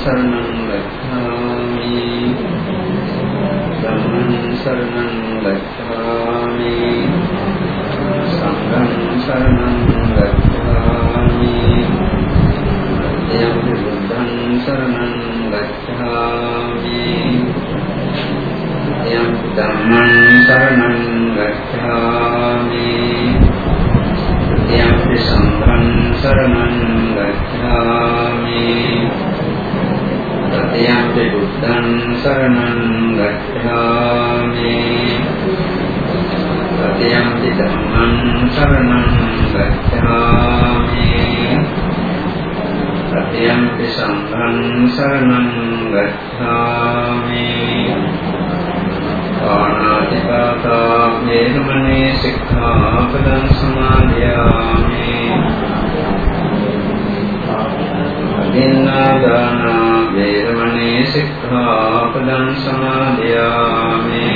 සරණං ගච්ඡාමි ධම්මං සරණං ගච්ඡාමි සංඝං සරණං ගච්ඡාමි යම් බුද්ධං සරණං ගච්ඡාමි යම් ධම්මං සරණං ගච්ඡාමි යම් සංඝං සරණං ගච්ඡාමි යන්ති බුද්ධං සරණං ගච්ඡාමි. සතියන්ති ධම්මං සරණං ගච්ඡාමි. සතියන්ති සංඝං සරණං ගච්ඡාමි. ආනාතිපාතා වේරමණී සික්ඛාපදං සමාදියාමි. දින්නාදානා වේරමණී සික්ඛාපදං සමාදියාමි.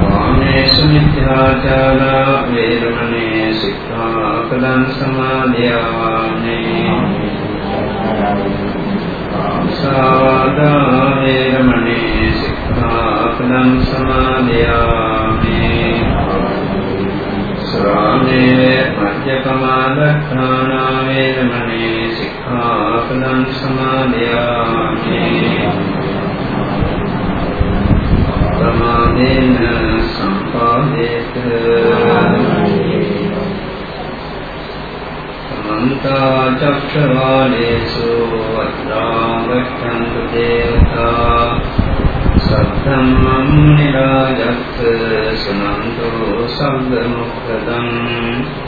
කාමේසු මිත්‍යාචාර වේරමණී සික්ඛාපදං සමාදියාමි. කාමසාවාදා වේරමණී සික්ඛාපදං සමාදියාමි. සරාමේ මජ්ජපමාදත්තානා වේදමනේ සික්ඛාපදං සමාදියාමි ප්‍රමාදේන සම්පාදේත සමන්ත චක්කවාලේසු අත්‍රා ගච්ඡන්තු දේවතා සත්තම්මං නිරාජස්ස සනන්තෝ සම්බ මොක්ඛදං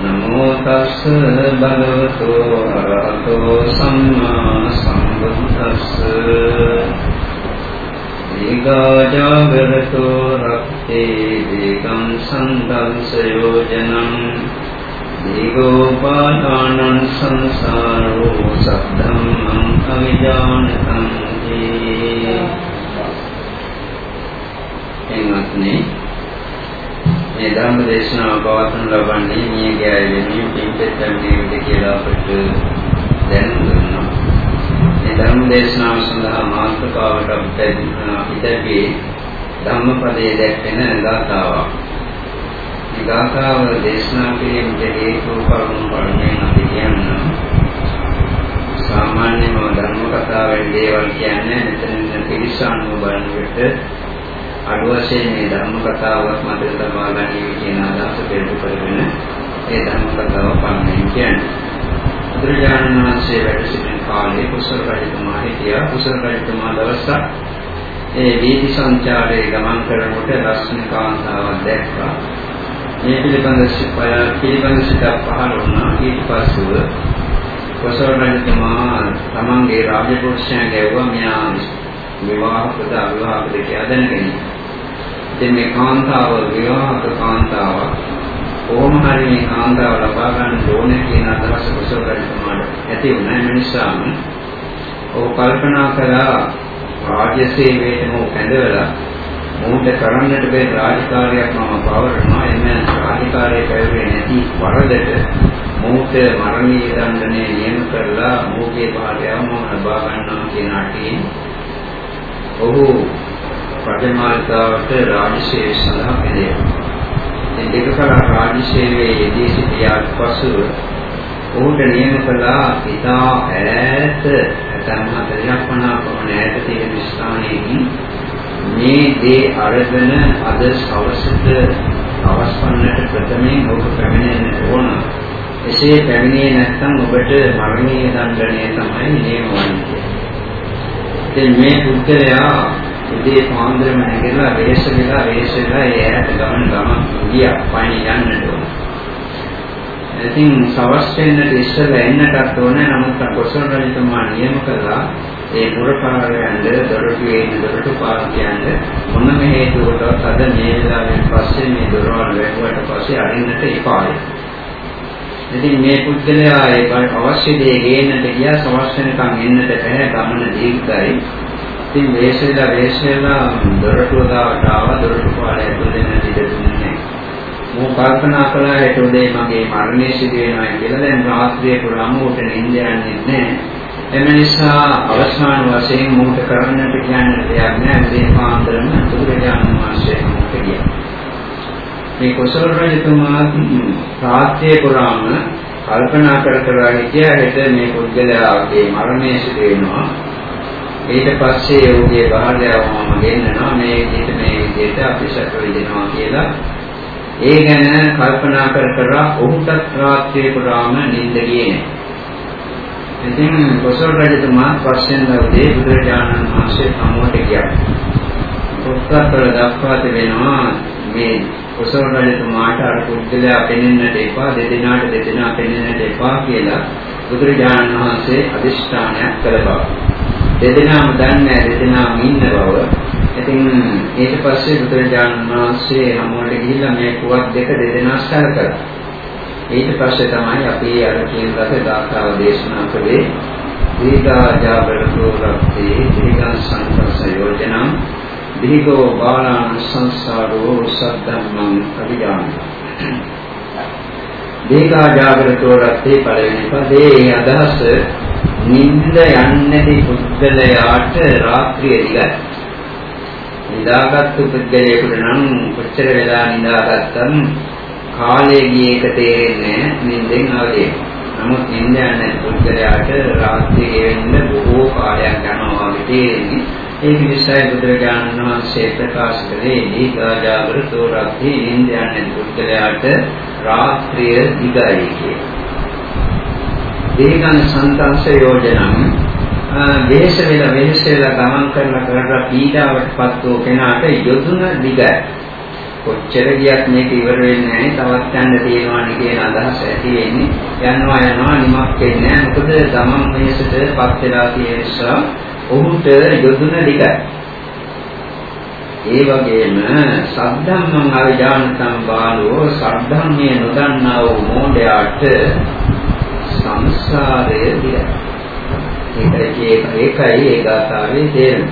නමෝ තස්ස භගවතු වරහතෝ සම්මා සම්බුද්දස්ස. දීගාජාගරතෝ රක්තේ දීගං සන්දංසයෝජනං දීගෝපාදානං සංසාරෝ සද්ධම්මං අවිජානතං එන්වත්නි මේ ධර්ම දේශනාව පවත්වනු ලබන්නේ මියගේ අය වෙනුවෙන් පින්පෙත් ලැබෙන්නේ කියලා අපට දැනුම් දුන්නා. මේ ධර්ම දේශනාව සඳහා මාතෘකාවට අපිට හිතේ ධම්මපදයේ දැක්වෙන ගාථාවක්. මේ ගාථාව දේශනා කිරීමට හේතු කරුණු කරුණෙන් අපි කියන්නම්. සාමාන්‍යම ධර්ම කතාවෙන් දේවල් කියන්නේ මෙතන පිළිසානුව බලනකොට අඩු වශයෙන් මේ ධර්ම කතාවක් මතක තබා ගැනීම කියන අදහස පෙරට කරගෙන ඒ ධර්ම කතාව පන්නන කියන්නේ. බුදුරජාණන් වහන්සේ වැඩ සිටින කාලේ කුසල රජතුමා හිටියා. කුසල රජතුමා දවසක් ඒ වීදි සංචාරයේ ගමන් කරනකොට ලස්සන කාන්තාවක් දැක්කා. මේ පිළිබඳ පිළිබඳ සිතක් පහළ වුණා. ඊට පස්සෙ කොසල් රජතුමා තමන්ගේ රාජපුරුෂයන් ගැව්වා මෙයා විවාහකද අවිවාහකද කියලා දැනගෙන. ඉතින් මේ කාන්තාව විවාහක කාන්තාවක් කොහොම හරි මේ කාන්තාව ලබා ගන්න ඕනේ කියන අදහස කොසල් රජතුමාට ඇති වුණා. ඒ නිසාම ඔහු කල්පනා කළා රාජ්‍ය සේවයට මොහු කැඳවලා මොහුට කරන්නට බැරි රාජකාරියක් මම පවරනවා. එන්න රාජකාරිය පැවරේ නැති වරදට මොහොත මරණීය දඬුවමේ නියම කරලා මොහොතේ පාඩයම ලබා ගන්නවා කියන අටින් ඔහු රජමාලිගාවට රාජසේවය සඳහා පෙළෙනවා. ඉතින් දෙක කල රාජසේවයේ යෙදී සිටියාට පසු ඔහුට නියම කළා ඉතා ඈත ඇතන් 40ක් 50 පමණ ඈත තියෙන ස්ථානයකින් මේ දේ අරගෙන අද සවසට අවස්පන්නට ප්‍රථමයෙන් ඔබ පැමිණෙන්න ඕන. එසේ පැමිණියේ නැත්නම් ඔබට මරණීය දඬනය තමයි නියම වන්නේ. ඉතින් මේ පුද්ගලයා ඉතේ පාන්දරම නැගලා වේශ වෙලා වේශ වෙලා ඒ ඈත ගමන් ගමන් ගියා පයින් යන්නට ඕන. ඉතින් සවස් වෙන්නට ඉස්සෙල්ලා එන්නටත් ඕනේ නමුත් කොසල් රජතුමා නියම කළා ඒ පුරකාරයන්ද දොරටුවේ ඉන්න දොරටු පාලකයන්ද මොනම හේතුවකටවත් අද මේ වෙලාවෙන් පස්සේ මේ දොරවල් වැහුවට පස්සේ අරින්නට එපායි. ඉතින් මේ පුද්ගලයා ඒ අවශ්‍ය දේ ගේන්නට ගියා සවස් වෙනකන් එන්නට බැහැ ගමන දීර්ඝයි. ඉතින් වේශේලා වේශේලා දොරටුව ගාවට ආව දොරටු පාලය ඇතුළේ දෙන්න ඉඩ දුන්නේ මම කල්පනා කළා ඒට උදේ මගේ මරණය සිදු වෙනවා කියලා දැන් රාත්‍රියේ පුරාම උට නිින්ද යන්නේ නැහැ. එම නිසා අවසාන වශයෙන් මූට කරන්නට කියන්න දෙයක් නැහැ. මේ පාන්දරම බුදුරජාණන් වහන්සේ මුට ගියා. මේ කුසල රජතුමා රාත්‍රියේ පුරාම කල්පනා කර කර හිටියා හෙට මේ පුද්ගලයාගේ මරණය සිදු වෙනවා. ඊට පස්සේ ඔහුගේ භාර්යාව මම ගෙන්නනවා මේ විදිහට මේ විදිහට අපි සැප විඳිනවා කියලා ඒ ගැන කල්පනා කර කර ඔහුටත් රාත්‍රියේ පුරාම නිින්ද ගියේ නැහැ. ඉතින් කොසල් රජතුමා පස්සෙන් දවසේ බුදුරජාණන් වහන්සේ සමුවට ගියා. පොත්පත්වල දක්වා තිබෙනවා මේ කොසල් රජතුමාට අර පුද්ගලයා පෙනෙන්නට එපා දෙදෙනාට දෙදෙනා පෙනෙන්නට එපා කියලා බුදුරජාණන් වහන්සේ අදිෂ්ඨානයක් කළ බව. දෙදෙනාම දන්නේ දෙදෙනාම ඉන්න බව. ඉතින් ඊට පස්සේ බුදුරජාණන් වහන්සේ හමුවට ගිහිල්ලා මේ පුවත් දෙක දෙදෙනා සැලකලා. ඊට පස්සේ තමයි අපි අර කියන ලද දාතාව දේශනා කළේ දීගාජාබරතෝ රක්තේ දීගං සංකල්ප යෝජනං දීගෝ බාලාන සංසාරෝ සද්දම්මං අවිජානං දීගාජාබරතෝ රක්තේ පළවෙනි පදේ අදහස නිින්ද යන්නේ පුද්ගලයාට රාත්‍රියේ දිගයි. නිදාගත්තු පුද්ගලයෙකුට නම් කොච්චර වෙලා නිදාගත්තම් කාලය ගියේ එක තේරෙන්නේ නිින්දෙන් අවදි නමුත් නිින්ද යන පුද්ගලයාට රාත්‍රියේ වෙන්න බොහෝ කාලයක් යනවා වගේ තේරෙන්නේ. ඒ නිසායි බුදුරජාණන් වහන්සේ ප්‍රකාශ කළේ දීඝාජාගරතෝ රාත්‍රී නිින්ද යන පුද්ගලයාට රාත්‍රිය දිගයි කියේ. දීඝං සන්තංශ යෝජනං වෙහෙස වෙලා වෙහෙස වෙලා ගමන් කරලා කරලා පීඩාවටපත් වූ කෙනාට යොදුන දිගයි. කොච්චර ගියත් මේක ඉවර වෙන්නේ නැහැ. තවත් යන්න තියෙනවානි කියන අදහස ඇති වෙන්නේ. යනවා යනවා නිමක් වෙන්නේ නැහැ. මොකද ගමන් වෙහෙසටපත් වෙලා තියෙන නිසා ඔහුට යොදුන දිගයි. ඒ වගේම සද්ධම්මං අවිජානතං බාලෝ සද්ධම්මේ නොදන්නා වූ මෝඩයාට සංසාරය දිගයි. ඒකයි ඒකයි ඒ ගාථාවේ තේරුම.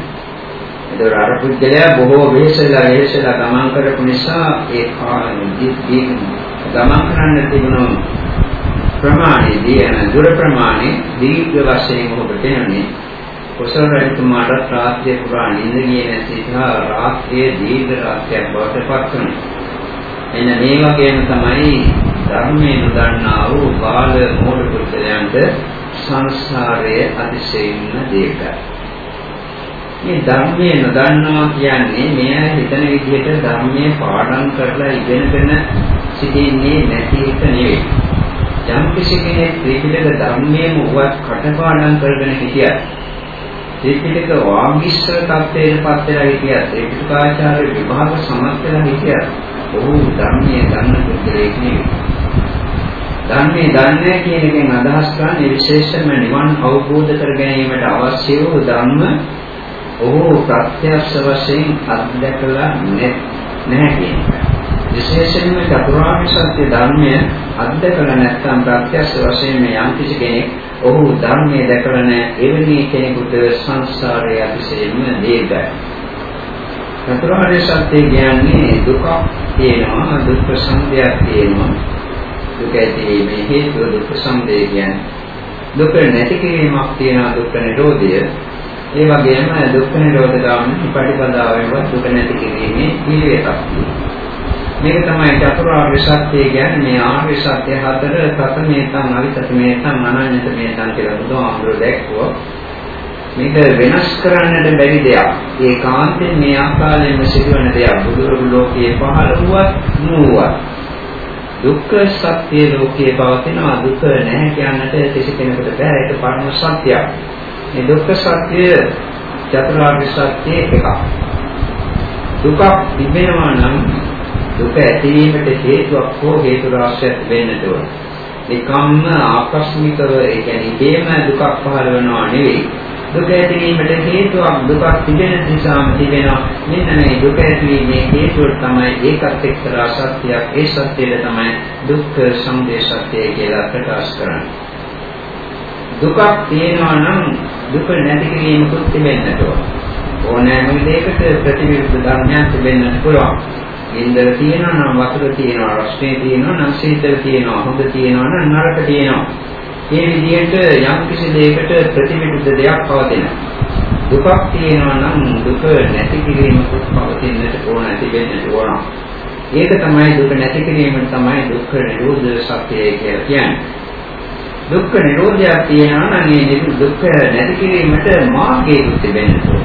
ඒතර අර පුද්ගලයා බොහෝ වෙහෙසලා වෙහෙසලා ගමන් කරපු නිසා ඒ ගමන් කරන්න තිබුණු ප්‍රමාණයදී යන දුර ප්‍රමාණය දීර්ඝ වශයෙන් ඔබට තේරෙන්නේ කුසල රජතුමාට රාත්‍රිය පුරා නිින්ද ගියේ නැති නිසා රාත්‍රියේ දීර්ඝ රාත්‍රියක් බවට පත් වුණා. එන්න මේ වගේම තමයි ධර්මයේ නොදන්නා වූ බාල මෝඩ පුද්ගලයන්ට සංසාරයේ අතිශයින්ම දීර්ඝයි. මේ ධර්මයේ නොදන්නවා කියන්නේ මෙයා හිතන විදිහට ධර්මයේ පාඩම් කරලා ඉගෙනගෙන සිටින්නේ නැති එක නෙවෙයි. යම් කිසි කෙනෙක් ත්‍රිපිටක ධර්මයේම උවත් කටපාඩම් කරගෙන හිටියත් ත්‍රිපිටක වාග්විශ්ව තත්ත්වයට පත් වෙලා හිටියත් ත්‍රිපිටකාචාර්ය විභාග සමත් වෙලා හිටියත් ඔහු ධර්මයේ දන්න පුද්ගලයෙක් නෙවෙයි. ධර්මයේ දන්නේ කියන එකෙන් අදහස් කරන්නේ විශේෂයෙන්ම නිවන් අවබෝධ කර ගැනීමට අවශ්‍ය වූ ධර්ම ඔහු ප්‍රත්‍යක්ෂ වශයෙන් අත්දැකලා නැහැ කියන එක. විශේෂයෙන්ම චතුරාර්ය සත්‍ය ධර්මය අත්දැකලා නැත්නම් ප්‍රත්‍යක්ෂ වශයෙන් යම් කිසි කෙනෙක් ඔහු ධර්මයේ දැකලා නැහැ එවැනි කෙනෙකුට සංසාරයේ අතිශයින්ම දීර්ඝයි. චතුරාර්ය සත්‍ය කියන්නේ දුක තියෙනවා දුක් සංදයක් තියෙනවා දුක ඇතිවීමේ හේතුව දුක් සමුදය කියන්නේ. දුක නැති කිරීමක් තියෙන දුක් නිරෝධය. ඒ වගේම දුක් නිරෝධ ගාමී ප්‍රතිපදාවෙන්වත් දුක නැති කිරීමේ පිළිවෙතක් මේක තමයි චතුරාර්ය සත්‍ය කියන්නේ මේ ආර්ය සත්‍ය හතර ප්‍රථමේතං අවිතමේතං අනන්‍යතමේතං කියලා බුදුහාමුදුරුවෝ දැක්වුවා. මේක වෙනස් කරන්නට බැරි දෙයක්. ඒකාන්තයෙන් මේ ආකාරයෙන්ම සිදුවන දෙයක්. බුදුරුවෝ ලෝකයේ පහළ වුවත් නුවුවත් දුක්ඛ සත්‍ය ලෝකයේ පවතිනවා දුක නැහැ කියන්නට කිසි කෙනෙකුට බෑ ඒක පරම සත්‍යයක්. මේ දුක්ඛ සත්‍ය චතුරාර්ය සත්‍ය එකක්. දුක තිබෙනවා නම් දුක ඇතිවීමට හේතුවක් හෝ හේතු රාශියක් වෙන්නට ඕන. නිකම්ම ආකස්මිකව ඒ කියන්නේ හේම දුකක් පහළ වෙනවා නෙවෙයි. දුක ඇතිවීමට හේතුවක් දුකක් තිබෙන නිසාම තිබෙනවා. මෙන්න මේ දුක ඇතිවීමේ හේතුව තමයි ඒකත් එක්තරා සත්‍යයක්. ඒ සත්‍යය තමයි දුක්ඛ සමුදය සත්‍යය කියලා ප්‍රකාශ කරන්නේ. දුකක් තියෙනවා නම් දුක නැති කිරීමකුත් තිබෙන්නට ඕන. ඕනෑම දෙයකට ප්‍රතිවිරුද්ධ ධර්මයක් තිබෙන්නට පුළුවන්. ඉන්දර තියෙනවා නම් වතුර තියෙනවා රස්නේ තියෙනවා නම් සීතල තියෙනවා හොඳ තියෙනවා නම් නරක තියෙනවා. මේ විදිහට යම් කිසි දෙයකට ප්‍රතිවිරුද්ධ දෙයක් පවතිනවා දුකක් තියෙනවා නම් දුක නැති කිරීමකුත් පවතින්නට ඕන නැති වෙන්නට ඕන. ඒක තමයි දුක නැති කිරීමට තමයි දුක්ඛ නිරෝධ සත්‍යය කියලා කියන්නේ. දුක්ඛ නිරෝධයක් තියෙනවා නම් මේ දුක්ඛ නැති කිරීමට මාර්ගයක් තිබෙන්න ඕන.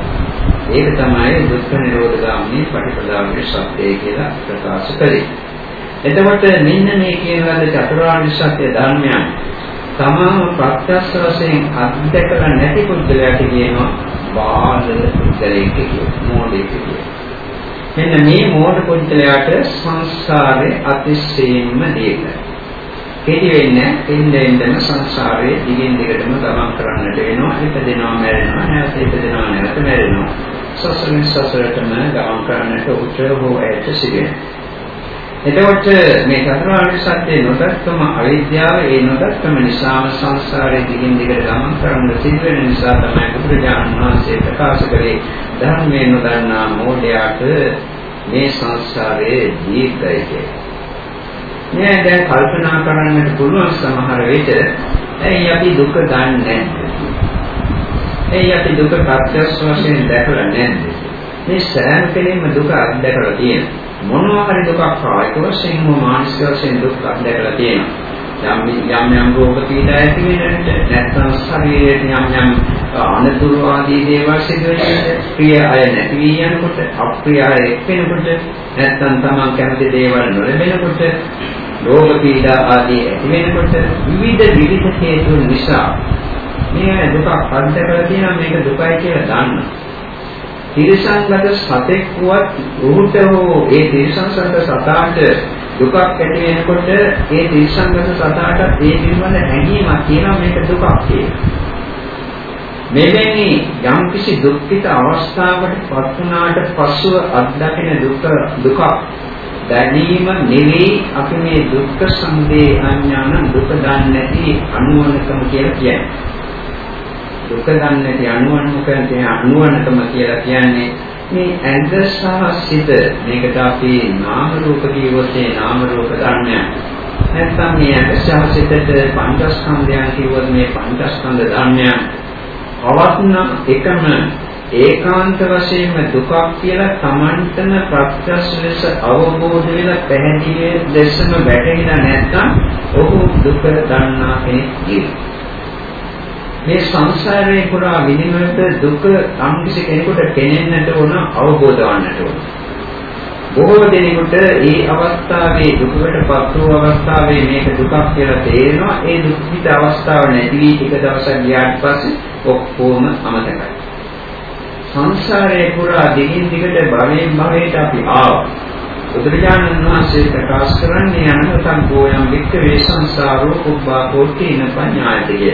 ඒක තමයි දුක්ඛ නිරෝධ ගාමිනී පටිපදාවේ සත්‍යය කියලා ප්‍රකාශ කරේ. එතකොට මෙන්න මේ කියන ලද චතුරාර්ය සත්‍ය ධර්මයන් තමාම ප්‍රත්‍යක්ෂ වශයෙන් අත්දැකලා නැති පුද්ගලයාට කියනවා බාහිර පුද්ගලයෙක් කියලා, මෝඩයෙක් කියලා. මෙන්න මේ මෝඩ පුද්ගලයාට සංසාරේ අතිශයින්ම දීර්ඝයි. කෙටි වෙන්නේ එන්නෙන්දම සංසාරයේ දිගින් දිගටම ගමන් කරන්නට වෙනවා ඉපදෙනවා මැරෙනවා නැවත ඉපදෙනවා නැවත මැරෙනවා සසරෙන් සසරටම ගමන් කරන්නට උත්තර හෝ ඇයට සිදුවේ එතකොට මේ චතුරාර්ය සත්‍ය නොදක්කම අවිද්‍යාව ඒ නොදක්කම නිසාම සංසාරයේ දිගින් දිගට ගමන් කරන්න සිදුවෙන නිසා තමයි බුදුරජාණන් වහන්සේ ප්‍රකාශ කළේ ධර්මයේ නොදන්නා මෝඩයාට මේ සංසාරයේ දීර්ඝයි කියලා මේ දැන් කල්පනා කරන්නට පුළුවන් සමහර විට ඇයි අපි දුක දන්නේ නැද්ද? ඇයි අපි දුක ප්‍රත්‍යක්ෂ වශයෙන් දැකලා නැද්ද? මේ සෑම කෙනෙක්ම දුක අත්දැකලා තියෙනවා. මොනවා හරි දුකක් කායික වශයෙන් හෝ මානසික වශයෙන් දුක් අත්දැකලා තියෙනවා. යම් යම් යම් රෝග පීඩා ඇති වෙනකොට නැත්නම් ශරීරයේ යම් යම් අනතුරු ආදී දේවල් සිදු වෙනකොට ප්‍රිය අය නැති වී යනකොට අප්‍රිය අය එක් වෙනකොට නැත්නම් තමන් කැමති දේවල් නොලැබෙනකොට රෝග පීඩා ආදී ඇති වෙනකොට විවිධ විවිධ හේතු නිසා මේ දුක අත්දැකලා තියෙනවා මේක දුකයි කියලා දන්නවා. තිරසංගත සතෙක් වුවත් උහුට හෝ ඒ තිරසංගත සතාට දුකක් ඇති වෙනකොට ඒ තිරසංගත සතාට ඒ පිළිබඳ හැඟීමක් තියෙනවා මේක දුකක් කියලා. මෙවැනි යම්කිසි දුක්ඛිත අවස්ථාවකට පත් වුණාට පසුව අත්දකින දුක දුක දැනීම නෙවෙයි අපි මේ දුක්ඛ සමුදය අඥාන දුක දන්නේ නැති අනුවණකම කියලා කියන්නේ. දුක දන්නේ නැති අනුවණකම කියන අනුවණකම කියලා කියන්නේ මේ ඇඟ සහ සිත. මේකට අපි නාම රූප කියවොත් ඒ නාම රූප ධර්මයන් නැත්නම් මේ ඇඟ සහ සිතට පංචස්කන්ධයන් කියවොත් මේ පංචස්කන්ධ ධර්මයන් පවත්න එකම ඒකාන්ත වශයෙන්ම දුකක් කියලා Tamanටම ප්‍රත්‍යක්ෂ ලෙස අවබෝධ වෙලා පැහැදිලි ලෙසම වැටහිලා නැත්නම් ඔහු දුක දන්නා කෙනෙක් මේ සංසාරේ පුරා විඳිනකොට දුක අම්කිසි කෙනෙකුට කෙනෙන්නට ඕන අවබෝධ වන්නට ඕන. බොහෝ දෙනෙකුට ඒ අවස්ථාවේ දුකකටපත් වූ අවස්ථාවේ මේක දුකක් කියලා තේරෙනවා. ඒ දුක්ඛිත අවස්ථාව නැති වී ටික දවසක් ගියාට පස්සේ ඔක්කොම අමතකයි. සංසාරේ පුරා දිගින් දිගට භවයෙන් භවයට අපි ආවා. බුදුරජාණන් වහන්සේ ප්‍රකාශ කරන්නේ අනවතං ගෝයම් වික්ඛවේ සංසාරෝ කුබ්බා කෝටින පඤ්ඤායතිය.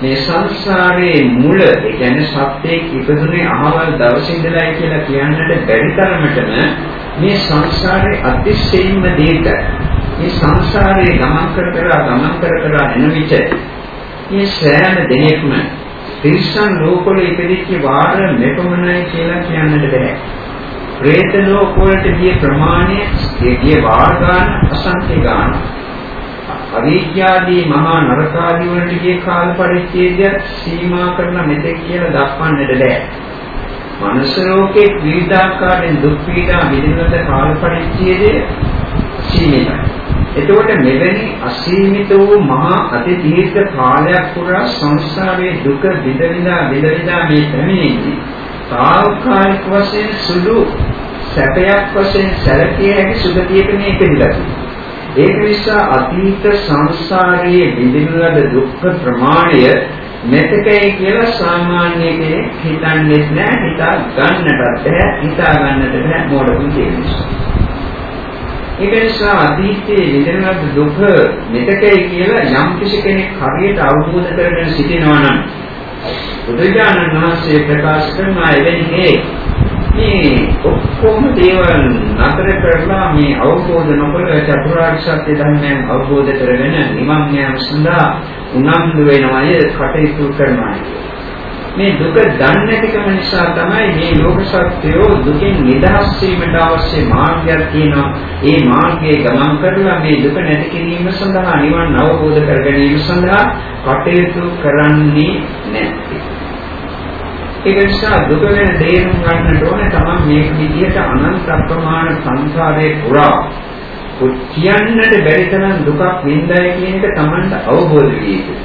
මේ සංසාරයේ මුල ඒ කියන්නේ සත්‍යයේ ඉපදුනේ අහවල් දවසේ ඉඳලායි කියලා කියන්නට බැරි තරමටම මේ සංසාරේ අතිශයින්ම දීර්ඝයි. මේ සංසාරේ ගමන් කර කර ගමන් කර කර එන විට මේ සෑම දෙයක්ම තිරිසන් ලෝකවල ඉපදිච්ච වාර මෙපමණයි කියලා කියන්නට බෑ. പ്രേත ලෝක වලට ගිය ප්‍රමාණය ගිය වාර ගන්න අසංඛ්‍ය ගන්න. අවිද්‍යාදී මහා නරකාදී වලට ගිය කාල පරිච්ඡේදය සීමා කරන මෙතෙක් කියලා දක්වන්නට බෑ. මනුෂ්‍ය ලෝකේ විවිධාකාරයෙන් දුක් පීඩා විඳිනද කාල පරිච්ඡේදය සීමිතයි. එතකොට මෙවැනි අසීමිත වූ මහා අති දීර්ඝ කාලයක් පුරා සංසාරයේ දුක විඳ විඳා විඳ විඳා මේ පැමිණෙන්නේ తాවකාලික වශයෙන් සුළු සැපයක් වශයෙන් සැලකිය හැකි සුගතියක මේ ඉපදිලා ඒක නිසා අතීත සංසාරයේ විඳින ලද දුක් ප්‍රමාණය මෙතකයි කියලා සාමාන්‍ය කෙනෙක් හිතන්නේ නැහැ හිතා ගන්නටත් බැහැ හිතා ගන්නට බැහැ මොඩකුන් කියන නිසා. ඒක නිසා අතීතයේ විඳින දුක මෙතකයි කියලා යම් කිසි කෙනෙක් හරියට අවබෝධ කරගෙන සිටිනවා නම් බුදුජානක මහසී ප්‍රකාශ කරන එවැනි හේ මේ ඔක්කොම දේවල් නතර කරලා මේ අවබෝධ නොකර චතුරාර්ය සත්‍ය ධර්මයන් අවබෝධ කරගෙන නිවන් යාම සඳහා උනන්දු වෙනවාය කටයුතු කරනවා මේ දුක දන්නේ නැතිකම නිසා තමයි මේ ලෝක සත්‍යෝ දුකින් නිදහස් වීමට අවශ්‍ය මාර්ගයක් තියෙනවා. ඒ මාර්ගයේ ගමන් කරලා මේ දුක නැති කිරීම සඳහා නිවන් අවබෝධ කර ගැනීම සඳහා කටයුතු කරන්නේ නැහැ. ඒක නිසා දුක ගැන තේරුම් ගන්නට ඕනේ තමයි මේ විදිහට අනන්ත අප්‍රමාණ සංසාරේ පුරා කියන්නට බැරි තරම් දුකක් විඳයි කියන එක Tamanට අවබෝධ විය යුතුයි.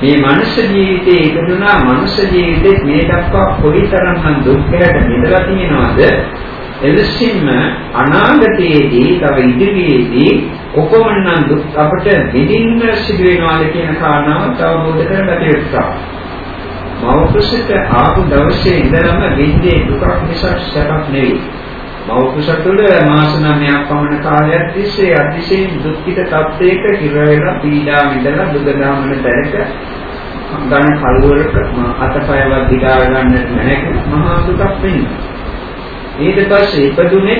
මේ මනුෂ්‍ය ජීවිතේ ඉපදුනා මනුෂ්‍ය ජීවිතේ මේ දක්වා කොයිතරම්නම් දුක්ඛයට මිදලා තියෙනවද එලෙසින්ම අනාගතයේදී තව ඉදිරියේදී කොපමණනම් දුක් අපට විඳින්න සිදු වෙනවද කියන කාරණාව අවබෝධ කරගත යුතුයි. මෞකසට ආපු දවසේ ඉඳලම විඳේ දුකක් නිසා සැපක් නෙවෙයි. මෞකස තුළ මාස 9ක් පමණ කාලයක් තිස්සේ අතිශයින් දුක්ඛිත තත්ත්වයක හිර වෙලා පීඩා විඳලා දුක දාමන තැනක ගණ කලවරක අතපයවත් දිගා ගන්නට නැහැක මහා දුකක් වෙනවා. ඊට පස්සේ ඉපදුනේ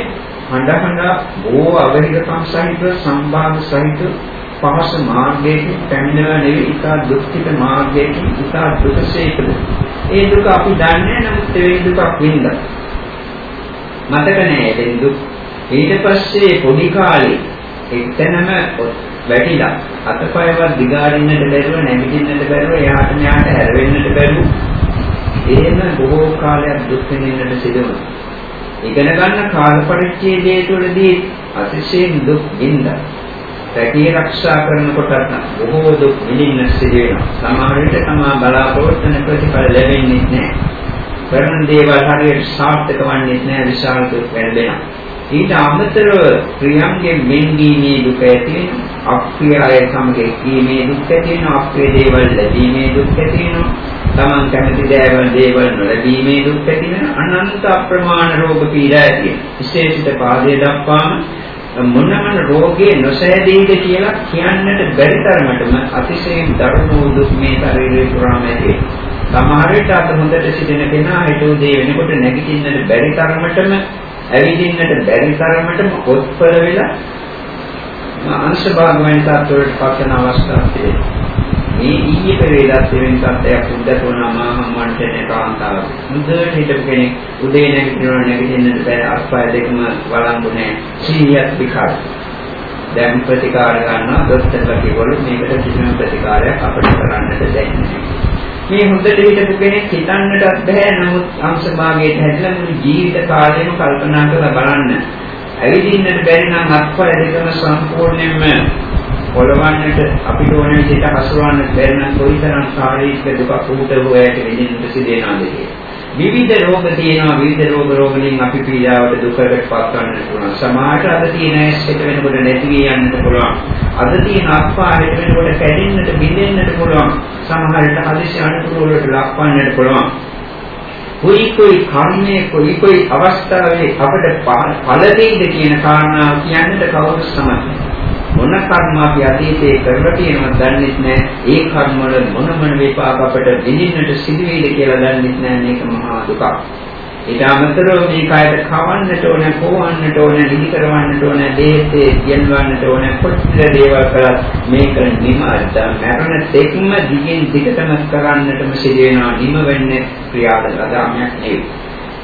හඬ හඬ බොහෝ අවහිරකම් සහිත සම්භාග සහිත පහස මාර්ගයකින් පැමිණලා නෙවෙයි ඉතා දුක්ඛිත මාර්ගයකින් ඉතා දුකසේකද ඒ දුක අපි දන්නේ නමුත් ඒ දුකක් වින්දා. මතක නෑ ඒ දුක්. ඊට පස්සේ පොඩි කාලේ එතනම වැටිලා අතපයවත් දිගාරින්නට බැරුව නැගිටින්නට බැරුව එහාට මෙහාට හැරෙන්නට බැරුව එහෙම බොහෝ කාලයක් දුක් විඳින්නට සිදු වුණා. ඉගෙන ගන්න කාල පරිච්ඡේදයේ තුළදී අතිශයින් දුක් විඳා රැකී ආරක්ෂා කරනකොටත් බොහෝ දුක් විඳින්න සිදු වෙනවා. සමහර විට තමා බලාපොරොත්තු වෙන ප්‍රතිඵල ලැබෙන්නේ නැහැ. කරන දේවල් හරියට සාර්ථක වන්නේ නැහැ විශාල දුක් වෙනවා. ඊට අමතරව ප්‍රියංගේ මෙන්දීමේ දුක ඇති වෙනවා. අප්‍රිය අය සමග එක්වීමේ දුක් ඇති වෙනවා. අප්‍රිය දේවල් ලැබීමේ දුක් ඇති වෙනවා. Taman කැමති දේවල් දේවල් නොලැබීමේ දුක් ඇති වෙනවා. අනන්ත අප්‍රමාණ රෝග පීඩා ඇති වෙනවා. විශේෂිත පාදයේ දක්වාම මොනමන රෝගේ නොසෑදෙයිද කියලා කියන්නට බැරි තරමටම අතිශයින් දරුණු දුක් මේ ශරීරේ පුරාම ඇති. සමහර විට අත හොඳට සිටින කෙනා හිත උදේ වෙනකොට නැගිටින්නට බැරි තරමටම ඇවිදින්නට බැරි තරමටම කොත්පල වෙලා අංශ භාග වෙන තත්ත්වයට පත්වන අවස්ථාවක් තියෙනවා. මේ ඊයේ පෙරේදා දෙවෙනි තත්ත්වයක් උද්දට වුණා මාහම් වන්ටනේ කාන්තාව. මුදට හිටපු කෙනෙක් උදේ නැගිටිනවා නැගිටින්නට බෑ අත්පය දෙකම වළංගු නැහැ. සීනියත් විකාර. දැන් ප්‍රතිකාර ගන්නවා දොස්තරලා කිව්වලු මේකට කිසිම ප්‍රතිකාරයක් අපිට කරන්නට දෙන්නේ මේ හොඳට හිටපු කෙනෙක් හිතන්නටත් බෑ නමුත් අංශභාගයට හැදලා මුළු ජීවිත කාලෙම කල්පනා කරලා බලන්න. ඇවිදින්නට බැරි නම් අත්පය දෙකම සම්පූර්ණයෙන්ම පොළවන්නට අපිට ඕන විදිහට හසුරවන්න බැරි නම් කොයිතරම් ශාරීරික දුකක් උන්ට හොයයට විඳින්නට සිදෙනවද විවිධ රෝග තියෙනවා. විවිධ රෝග රෝග වලින් අපි පීඩාවට දුකකට පත් වන්නට පුළුවන්. සමාජයට අද තියෙන ඇස්ෙට වෙනකොට නැති වී යන්නට පුළුවන්. අද තියෙන අත්පාහෙට වෙනකොට කැඩෙන්නට බිඳෙන්නට පුළුවන්. සමහරට හදිසි අනුකූල වලට ලක්වන්නට පුළුවන්. කොයි කොයි කර්මයේ කොයි කොයි අවස්ථාවේ අපිට ඵල දෙයිද කියන කාරණාව කියන්නට කවුරු සමත් මොන කර්ම අපි අතීතයේ කරලා තියෙනවද දන්නේ නැහැ. ඒ කර්ම වල මොන මොන විපාක අපට විඳින්නට සිදු වෙයිද කියලා දන්නේ නැහැ. මේක මහා දුකක්. ඊට අමතරව මේ කායයට කවන්නට ඕන, පොවන්නට ඕන, නිදි කරවන්නට ඕන, දේහේ කියනවන්නට ඕන, කොච්චර දේවල් කළත් මේක නිමාර්ථ මරණ දෙකම දිගින් දිගටම කරන්නටම සිදු වෙනවා. නිම වෙන්නේ ක්‍රියාදාමයක් නෙවෙයි.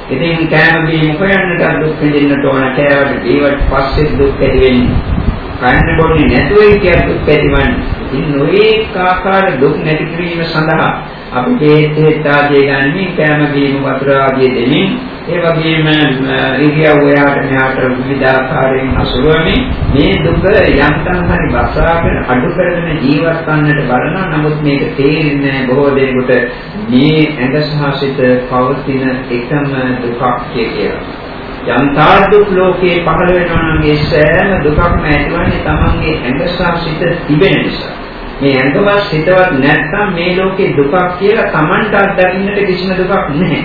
ඉතින් කෑම බීම හොයන්නට දුක් විඳින්නට ඕන, කෑවට බීවට පස්සේ දුක් ඇති වෙන්නේ. කන්න බොන්නේ නැතුව හිටියත් දුක් ඇතිවන්නේ. ඉතින් නොඒක ආකාර දුක් නැති කිරීම සඳහා අපි හේත් ආදී ගන්නේ කෑම බීම වතුර ආදී දෙමින් ඒ වගේම ඉරියව් වලට මෙහාට විවිධාකාරයෙන් අසුරවමින් මේ දුක යම්තම් හරි බසාගෙන අඩු කරගෙන ජීවත් වන්නට බලනවා නමුත් මේක තේරෙන්නේ බොහෝ දෙනෙකුට මේ ඇඟ සහ සිත පවතින එකම දුකක් කියලා. යම් තාදුක් ලෝකේ පහළ වෙනවා නම් ඒ සෑම දුකක්ම ඇතිවන්නේ තමන්ගේ ඇඟ සහ සිත තිබෙන නිසා. මේ ඇඟවත් සිතවත් නැත්නම් මේ ලෝකේ දුකක් කියලා Tamanට අත්දකින්නට කිසිම දුකක් නැහැ.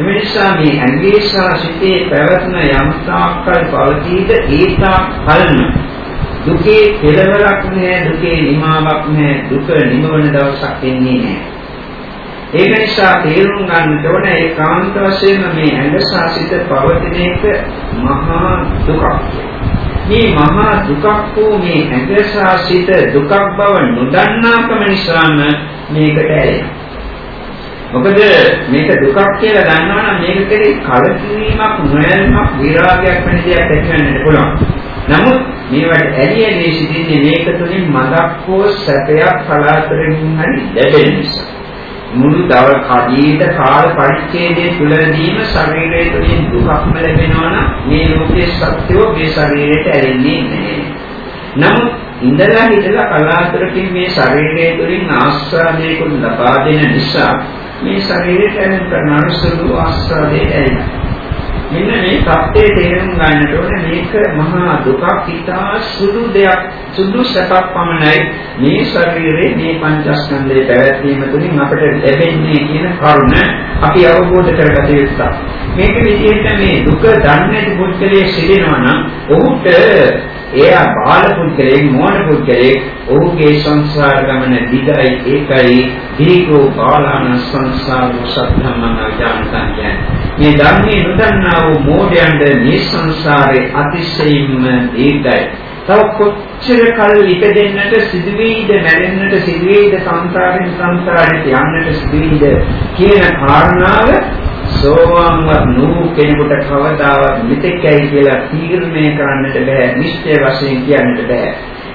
එනිසා මේ ඇඟේ සහ සිතේ පැවැත්ම යම් තාක්කල් පවතීද ඒ තාක්කල්ම දුකේ කෙලවරක් නැහැ දුකේ නිමාවක් නැහැ දුක නිමවන දවසක් එන්නේ නැහැ ඒක නිසා තේරුම් ගන්නට ඕන ඒකාන්ත වශයෙන්ම මේ ඇඟ සාසිත පවතින එක මහා දුකක්. මේ මහා දුකක් වූ මේ ඇඟ සාසිත දුකක් බව නොදන්නාකම නිසාම මේකට ඇලෙනවා. මොකද මේක දුකක් කියලා දන්නවනම් මේක කෙරේ කලකිරීමක් නොයල්මක් විරාගයක් වෙන දෙයක් ඇති වෙන්නට පුළුවන්. නමුත් මේවට ඇලි ඇලි සිටින්නේ මේක තුළින් මදක් හෝ සැපයක් කලාතුරකින් හරි ලැබෙන නිසා. මුළු දව කඩේට කාල පරිච්ඡේදයේ තුලදීම ශරීරය තුළින් දුකක්ම ලැබෙනවා නම් මේ ලෝකයේ සත්‍යෝ මේ ශරීරයට ඇලෙන්නේ නැහැ. නමුත් ඉඳලා හිටලා කලාතුරකින් මේ ශරීරය තුළින් ආස්වාදයකුත් ලබා දෙන නිසා මේ ශරීරයට ඇලෙන කරන සුළු ආස්වාදයේ ඇලෙනවා. මෙන්න මේ සත්‍යයේ තේරුම් ගන්නට ඕනේ. මේක මහා දුකක්. ඉතා සුදු දෙයක් සුදු සැපක් පමණයි මේ ශරීරයේ මේ පංචස්කන්ධයේ පැවැත්වීම තුළින් අපට ලැබෙන්නේ කියන කරුණ අපි අවබෝධ කරගත යුතුයි. මේක විදිහට මේ දුක දන්නේ පුද්ගලයේ සිටිනවා නම් ඔහුට එයා බාල පුද්ගලයෙක් මෝඩ පුද්ගලයෙක් ඔහුගේ සංසාර ගමන දිගයි ඒකයි. දීකෝ බාලාන සංසාර සත්‍යමන ඥානතන් කියන්නේ. මේ ධර්මයේ නොදන්නා වූ මෝඩයන්ට මේ සංසාරේ අතිශයින්ම දීර්ඝයි තව කොච්චර කල් ඉපදෙන්නට සිදුවේද මැරෙන්නට සිදුවේද සංසාරයෙන් සංසාරයට යන්නට සිදුවේද කියන කාරණාව සෝවාන්වත් නූ කෙනෙකුට කවදාවත් මෙතෙක්යි කියලා තීරණය කරන්නට බෑ නිශ්චය වශයෙන් කියන්නට බෑ.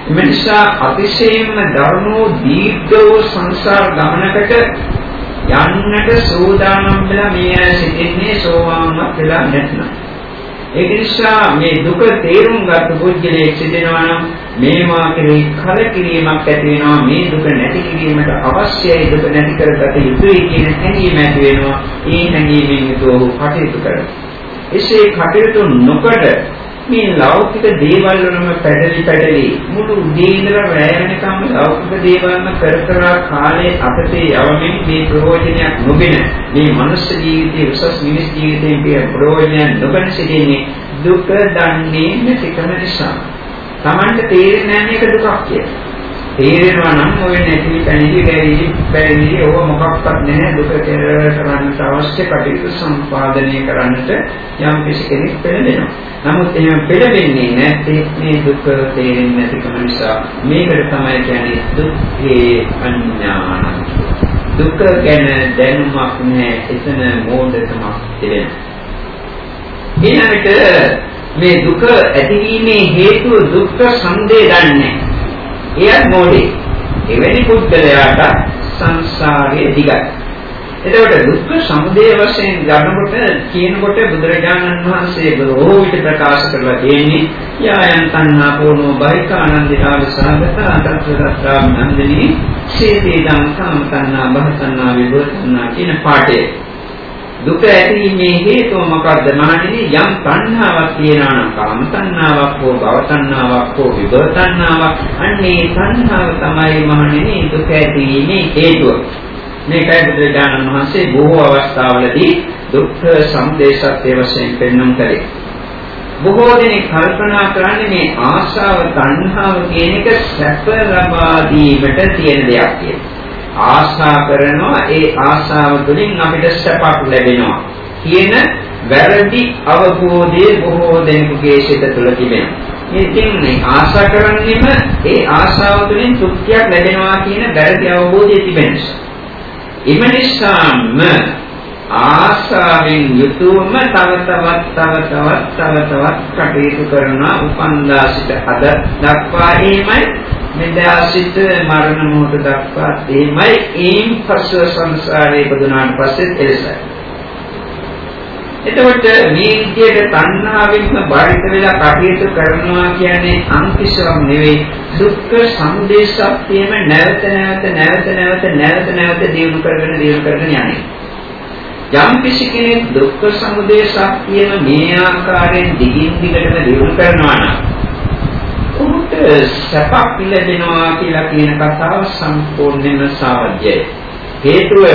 එමනිසා අතිශයින්ම ධර්මෝ දීර්ඝව සංසාර ගමනකට යන්නට සෝදානම් වෙලා මේ අය සිටින්නේ? සෝවාන්වත් වෙලා නැත්නම්. ඒක නිසා මේ දුක තේරුම් ගත්ත පුද්ගලයෙක් සිටිනවා නම් මේවා කෙරෙහි කලකිරීමක් ඇති වෙනවා. මේ දුක නැති කිරීමට අවශ්‍යයි. දුක නැති කරගත යුතුයි කියන හැඟීම ඇති වෙනවා. ඒ හැඟීමෙන් යුතුව කටයුතු කරනවා. එසේ කටයුතු නොකොට මේ ලෞකික දේවල් වලම පැටලි පැටලි මුළු උදේ ඉඳලා රැය වෙනකම් ලෞකික දේවල්ම කර කර කාලේ අපතේ යවමින් මේ ප්‍රයෝජනයක් නොගෙන මේ මනුෂ්‍ය ජීවිතයේ උසස් මිනිස් ජීවිතයේ ප්‍රයෝජනයක් නොගෙන සිටින්නේ දුක දන්නේ නැතිකම නිසා. Tamanට තේරෙන්නේ නැහැ මේක දුකක් කියලා. තේරෙනවා නම් ඔය නැති පැණිලි ගැරිලි පැණිලි ඕව මොකක්වත් නැහැ දුක කරන්නට අවශ්‍ය කටයුතු සම්පාදනය කරන්නට යම් කිසි කෙනෙක් පෙළඹෙනවා. නමුත් එහෙම පෙළඹෙන්නේ නැත්තේ මේ දුක තේරෙන්නේ නැතිකම නිසා මේකට තමයි කියන්නේ දුක්ඛේ අඥාන. දුක ගැන දැනුමක් නැහැ එතන මෝඩකමක් තිබෙනවා. ඊළඟට මේ දුක ඇතිවීමේ හේතුව දුක්ඛ සමුදය දන්නේ එයත් මොඩේ. එවැනි පුද්ගලයාට සංසාරයේ දිගයි. එතකොට දුක්ඛ සමුදය වශයෙන් ගන්නකොට කියනකොට බුදුරජාණන් වහන්සේ බොහෝ විට ප්‍රකාශ කරලා තියෙන්නේ යායන් තණ්හා පොණෝ බයිකානන්දිරාග සහගත අතත්තරා නන්දිනී සේතේදං කාම තණ්හා භව තණ්හා විභව තණ්හා කියන පාඩේ දුක ඇතිවීමේ හේතුව මොකද්ද මහණෙනි යම් තණ්හාවක් තියෙනවා නම් කාම තණ්හාවක් හෝ භව තණ්හාවක් හෝ විභව තණ්හාවක් අන්නේ තණ්හාව තමයි මහණෙනි දුක ඇතිවීමේ හේතුව. මේකයි බුදුරජාණන් වහන්සේ බොහෝ අවස්ථාවලදී දුක්ඛ සමුදයසත්‍ය වශයෙන් පෙන්වන්න කලේ බොහෝ දෙනෙක් කල්පනා කරන්නේ මේ ආශාව තණ්හාව කියන එක සැප ලබා දීමට තියෙන දෙයක් කියලා. ආශා කරනවා ඒ ආශාව තුළින් අපිට සැපක් ලැබෙනවා කියන වැරදි අවබෝධයේ බොහෝ දෙනෙකුගේ සිත තුළ තිබෙනවා. ඉතින් මේ ආශා කරන්නේම ඒ ආශාව තුළින් තෘප්තියක් ලැබෙනවා කියන වැරදි අවබෝධය තිබෙන නිසා. එම නිසාම ආශාවෙන් යුතුවම තව තවත් තව තවත් තව තවත් කටයුතු කරන උපන්දාසිත අද දක්වා එීමයි මෙදාසිත මරණ මොහොත දක්වා එීමයි ඒන් පස්ව සංසාරේ ඉපදුනාට පස්සේ එලෙසයි. එතකොට මේ විදියට තණ්හාවෙන්ම බාහිර වෙලා කටයුතු කරනවා කියන්නේ අන්තිශවම් නෙවෙයි. දුක්ඛ සමුදය සත්‍යම නැවත නැවත නැවත නැවත නැවත නැවත දියුණු කරගෙන දියුණු කරගෙන යන්නේ. යම් කිසි කෙනෙක් දුක්ඛ සමුදය සත්‍යම මේ ආකාරයෙන් දිගින් දිගටම දියුණු කරනවා නම් උන්ට සපක් ලැබෙනවා කියලා කියන කතාව සම්පූර්ණයෙන්ම සාවද්‍යයි. හේතුව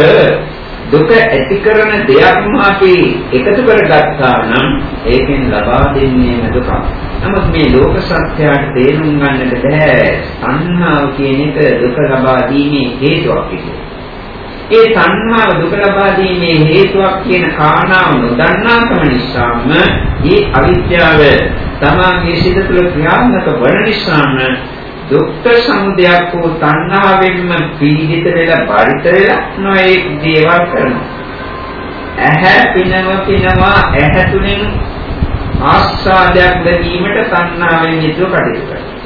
දුක ඇති කරන දෙයක්ම අපි එකතු කරගත්තා නම් ඒකෙන් ලබා දෙන්නේම දුක. නමුත් මේ ලෝක සත්‍යයට තේරුම් ගන්නට බෑ සංහාව කියන එක දුක ලබා දීමේ හේතුවක් කියලා. ඒ සංහාව දුක ලබා දීමේ හේතුවක් කියන කාරණාව නොදන්නාකම නිසාම මේ අවිද්‍යාව තමගේ සිත තුළ ක්‍රියාත්මක වන නිසාම දුක්ඛ සමුදයක් වූ තණ්හාවෙන්ම පීඩිත වෙලා බාරිත වෙලා නොඑක් දේවල් කරනවා. ඇහැ පිනව පිනවා ඇහැ තුලින් ආස්වාදයක් ලැබීමට තණ්හාවෙන් යුතුව කටයුතු කරනවා.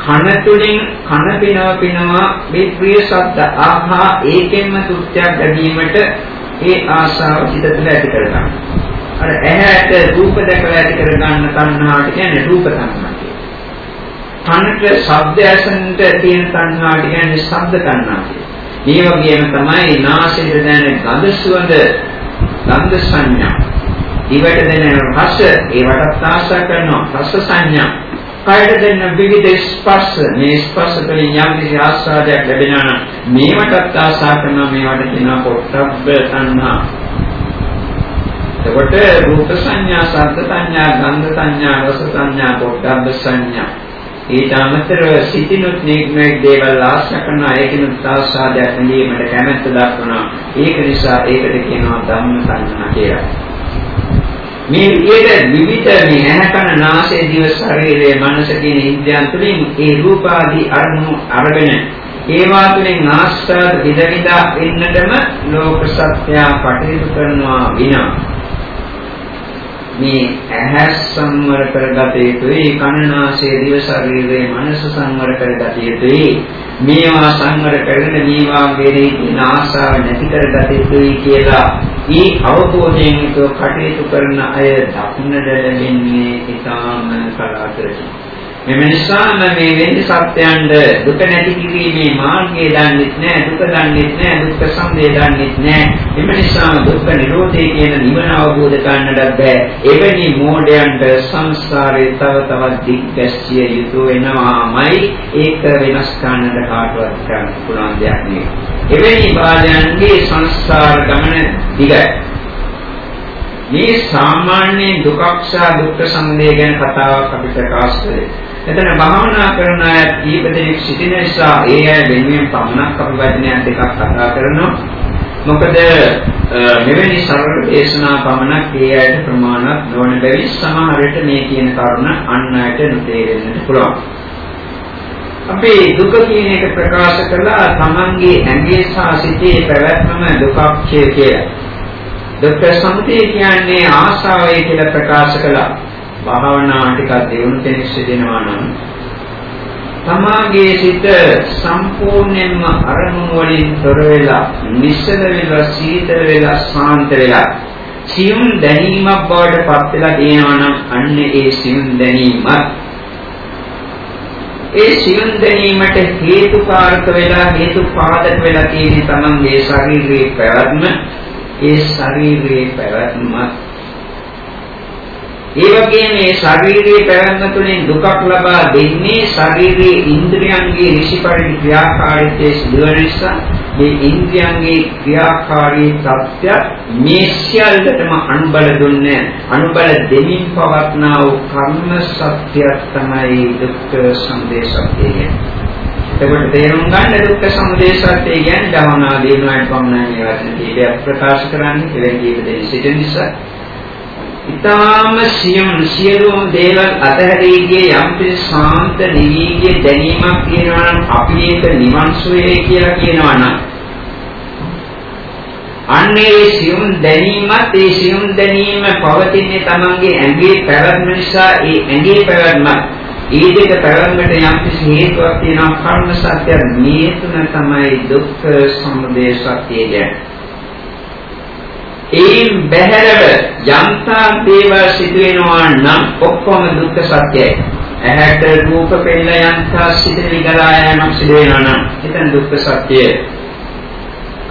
කන තුලින් කන පිනව පිනවා මේ ප්‍රිය ශබ්ද ආහා ඒකෙන්ම තෘප්තියක් ලැබීමට ඒ ආශාව සිත තුළ ඇති කරගන්නවා. අර ඇහැට රූප දැකලා ඇති කරගන්න තණ්හාවට කියන්නේ රූප තණ්හා. කනට ශබ්ද ඇසෙන්ට තියෙන තණ්හාට කියන්නේ ශබ්ද තණ්හා. මේ වගේම තමයි නාසයට දැනෙන ගඳ සුවඳ ගන්ධ සංඥා. දිවට දැනෙන රස ඒවට ආශා කරනවා රස සංඥා. කයට දැනෙන විවිධ ස්පර්ශ මේ ස්පර්ශ වලින් යම් කිසි ආස්වාදයක් ලැබෙනවා නම් මේවටත් ආශා කරනවා මේවට කියනවා පොට්ටබ්බ තණ්හා. එතකොට රූප සංඥා, ශබ්ද සංඥා, ගන්ධ සංඥා, රස සංඥා, පොට්ටබ්බ සංඥා ඊට අමතරව සිටිනුත් නිග්මෙක් දේවල් ආශ්‍රය කරන ඒකිනුත් ආස්වාදයක් නිදීමට කැමැත්ත දක්වනවා. ඒක නිසා ඒකට කියනවා ධම්ම සංඥා කියලා. මේ විදිහට විවිධ මේ ඇහැකන නාසය දිව ශරීරය මනස කියන ඉන්ද්‍රයන් තුළින් ඒ රූප ආදී අරමුණු අරගෙන ඒවා තුළින් ආස්වාද විදවිදා එන්නටම ලෝක සත්‍ය කටයුතු කරනවා විනා මේ ඇහැ සංවර කරගත යුතුයි කනනාසය දිව ශරීරයේ මනස සංවර කරගත යුතුයි. මේවා සංවර කරගෙන මේවා කෙරෙහි තියෙන ආශාව නැති කරගත යුතුයි කියලා මේ අවබෝධයෙන් යුතුව කටයුතු කරන අය දක්නට ලැබෙන්නේ ඊටාම කලාතුරකින්. මෙම නිසාම මේ වෙන්නේ සත්‍යයන්ද දුක නැති කිරීමේ මාර්ගය දන්නේ නැහැ දුක දන්නේ නැහැ දුක්ඛ සමුදය දන්නේ නැහැ එම නිසාම දුක්ඛ නිරෝධය කියන නිවන අවබෝධ කරන්නට බෑ. එවැනි මෝඩයන්ට සංසාරේ තව තවත් දිග්ගැස්සිය යුතු වෙනවාමයි. ඒක වෙනස් කරන්නට කාටවත් කරන්න පුළුවන් දෙයක් නෙවෙයි. එවැනි බාධයන්ගේ සංසාර ගමන දිගයි. මේ සාමාන්‍ය දුක්ඛ දුක්ඛ සමුදය ගැන කතාවක් අපි ප්‍රකාශ කරේ එතන භාවනා කරන අය කීප දෙනෙක් සිටින නිසා ඒ අය වෙනුවෙන් පමණක් අපි වචනයක් දෙකක් කතා කරනවා. මොකද මෙවැනි සරල දේශනා පමණක් ඒ අයට ප්‍රමාණවත් නොවන බැරි සමහරට මේ කියන කරුණ අන් අයට නොතේරෙන්නට පුළුවන්. අපි දුක කියන එක ප්‍රකාශ කළා තමන්ගේ ඇඟේ සහ සිතේ පැවැත්මම දුක්ඛය කියලා. දුක්ඛ සමුදය කියන්නේ ආසාවයි කියලා ප්‍රකාශ කළා. භාවනා ටිකක් දියුණු කෙනෙක් සිදෙනවා නම් තමාගේ සිත සම්පූර්ණයෙන්ම අරමුණු වලින් තොර වෙලා නිශ්චල වෙලා සීතල වෙලා ශාන්ත වෙලා සියුම් දැනීමක් බවට පත් වෙලා තියෙනවා නම් අන්න ඒ සියුම් දැනීමත් ඒ සියුම් දැනීමට හේතුකාරක වෙලා හේතුපාදක වෙලා තියෙන තමන්ගේ ශරීරයේ පැවැත්ම ඒ ශරීරයේ පැවැත්මත් ඒ වගේම මේ ශාරීරික පැවැත්ම තුළින් දුකක් ලබා දෙන්නේ ශාරීරික ඉන්ද්‍රියන්ගේ ඍෂිපරිදි ක්‍රියාකාරීත්වයේ සිදුවන නිසා මේ ඉන්ද්‍රියන්ගේ ක්‍රියාකාරී තත්ත්වය මේ සියල්ලටම අනුබල දුන්නේ අනුබල දෙමින් පවත්නා වූ කර්ම සත්‍ය තමයි දුක්ඛ සංදේශය කියන්නේ. එතකොට තේරුම් ගන්න දුක්ඛ සමුදය සත්‍ය කියන්නේ ධවනා දිනුවාට පමණයි මේ වචන කීපයක් ප්‍රකාශ කරන්නේ. ඒ වගේ කීප දෙනෙක් සිටින නිසා ඊටාම සියුම් සියලුම දේවල් අතහැරී ගිය යම් ශාන්ත නිවීගේ දැනීමක් තියෙනවා නම් අපි ඒක නිවන් සුවේ කියලා කියනවා නම් අන්නේ සියුම් දැනීමත් ඒ සියුම් දැනීම පවතින්නේ Tamange ඇඟේ පැවැත්ම නිසා ඒ ඇඟේ පැවැත්ම ඒ දෙක පැවැත්මට යම් කිසි හේතුවක් තියෙනවා කර්ම සත්‍ය මේ තුන තමයි දුක්ඛ සමුදය සත්‍යය කියන්නේ. ඒන් බැහැරව යම්තා දේවල් සිදු වෙනවා නම් ඔක්කොම දුක්ඛ සත්‍යයි. ඇහැට රූප පෙළ යම්තා සිතේ ගලා යෑමක් සිදු වෙනවා නම් එතන දුක්ඛ සත්‍යය.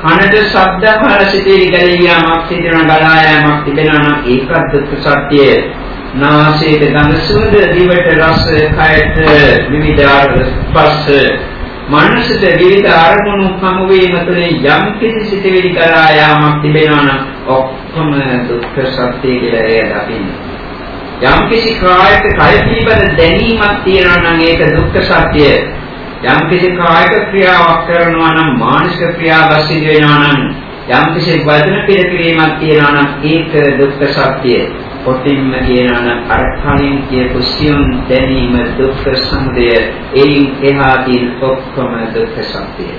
කනට ශබ්ද අහලා සිතේ ගලා යාමක් සිදු වෙනවා ගලා යෑමක් තිබෙනවා නම් ඒකත් දුක්ඛ සත්‍යය. නාසයට ගඳ සුවඳ දිවට රස කයට විවිධ ස්පර්ශ මනසට විවිධ අරමුණු හමු වීම තුළින් යම් කිසි සිතවිලි කරා යාමක් තිබෙනවා නම් ඔක්කොම දුක්ඛ සත්‍ය කියලා එය දකින්න. යම් කිසි කායක කය පිළිබඳ දැනීමක් තියෙනවා නම් ඒක දුක්ඛ සත්‍යය. යම් කිසි කායික ක්‍රියාවක් කරනවා නම් මානසික ක්‍රියාවක් සිදු වෙනවා නම් යම් කිසි වචන පිළිකිරීමක් තියෙනවා නම් ඒක දුක්ඛ සත්‍යය. කොටින්ම කියනවා නම් අර කලින් කියපු සියුම් දැනීම දුක්ඛ සමුදය එයින් එහා තියෙන ඔක්කොම දුක්ඛ සත්‍යය.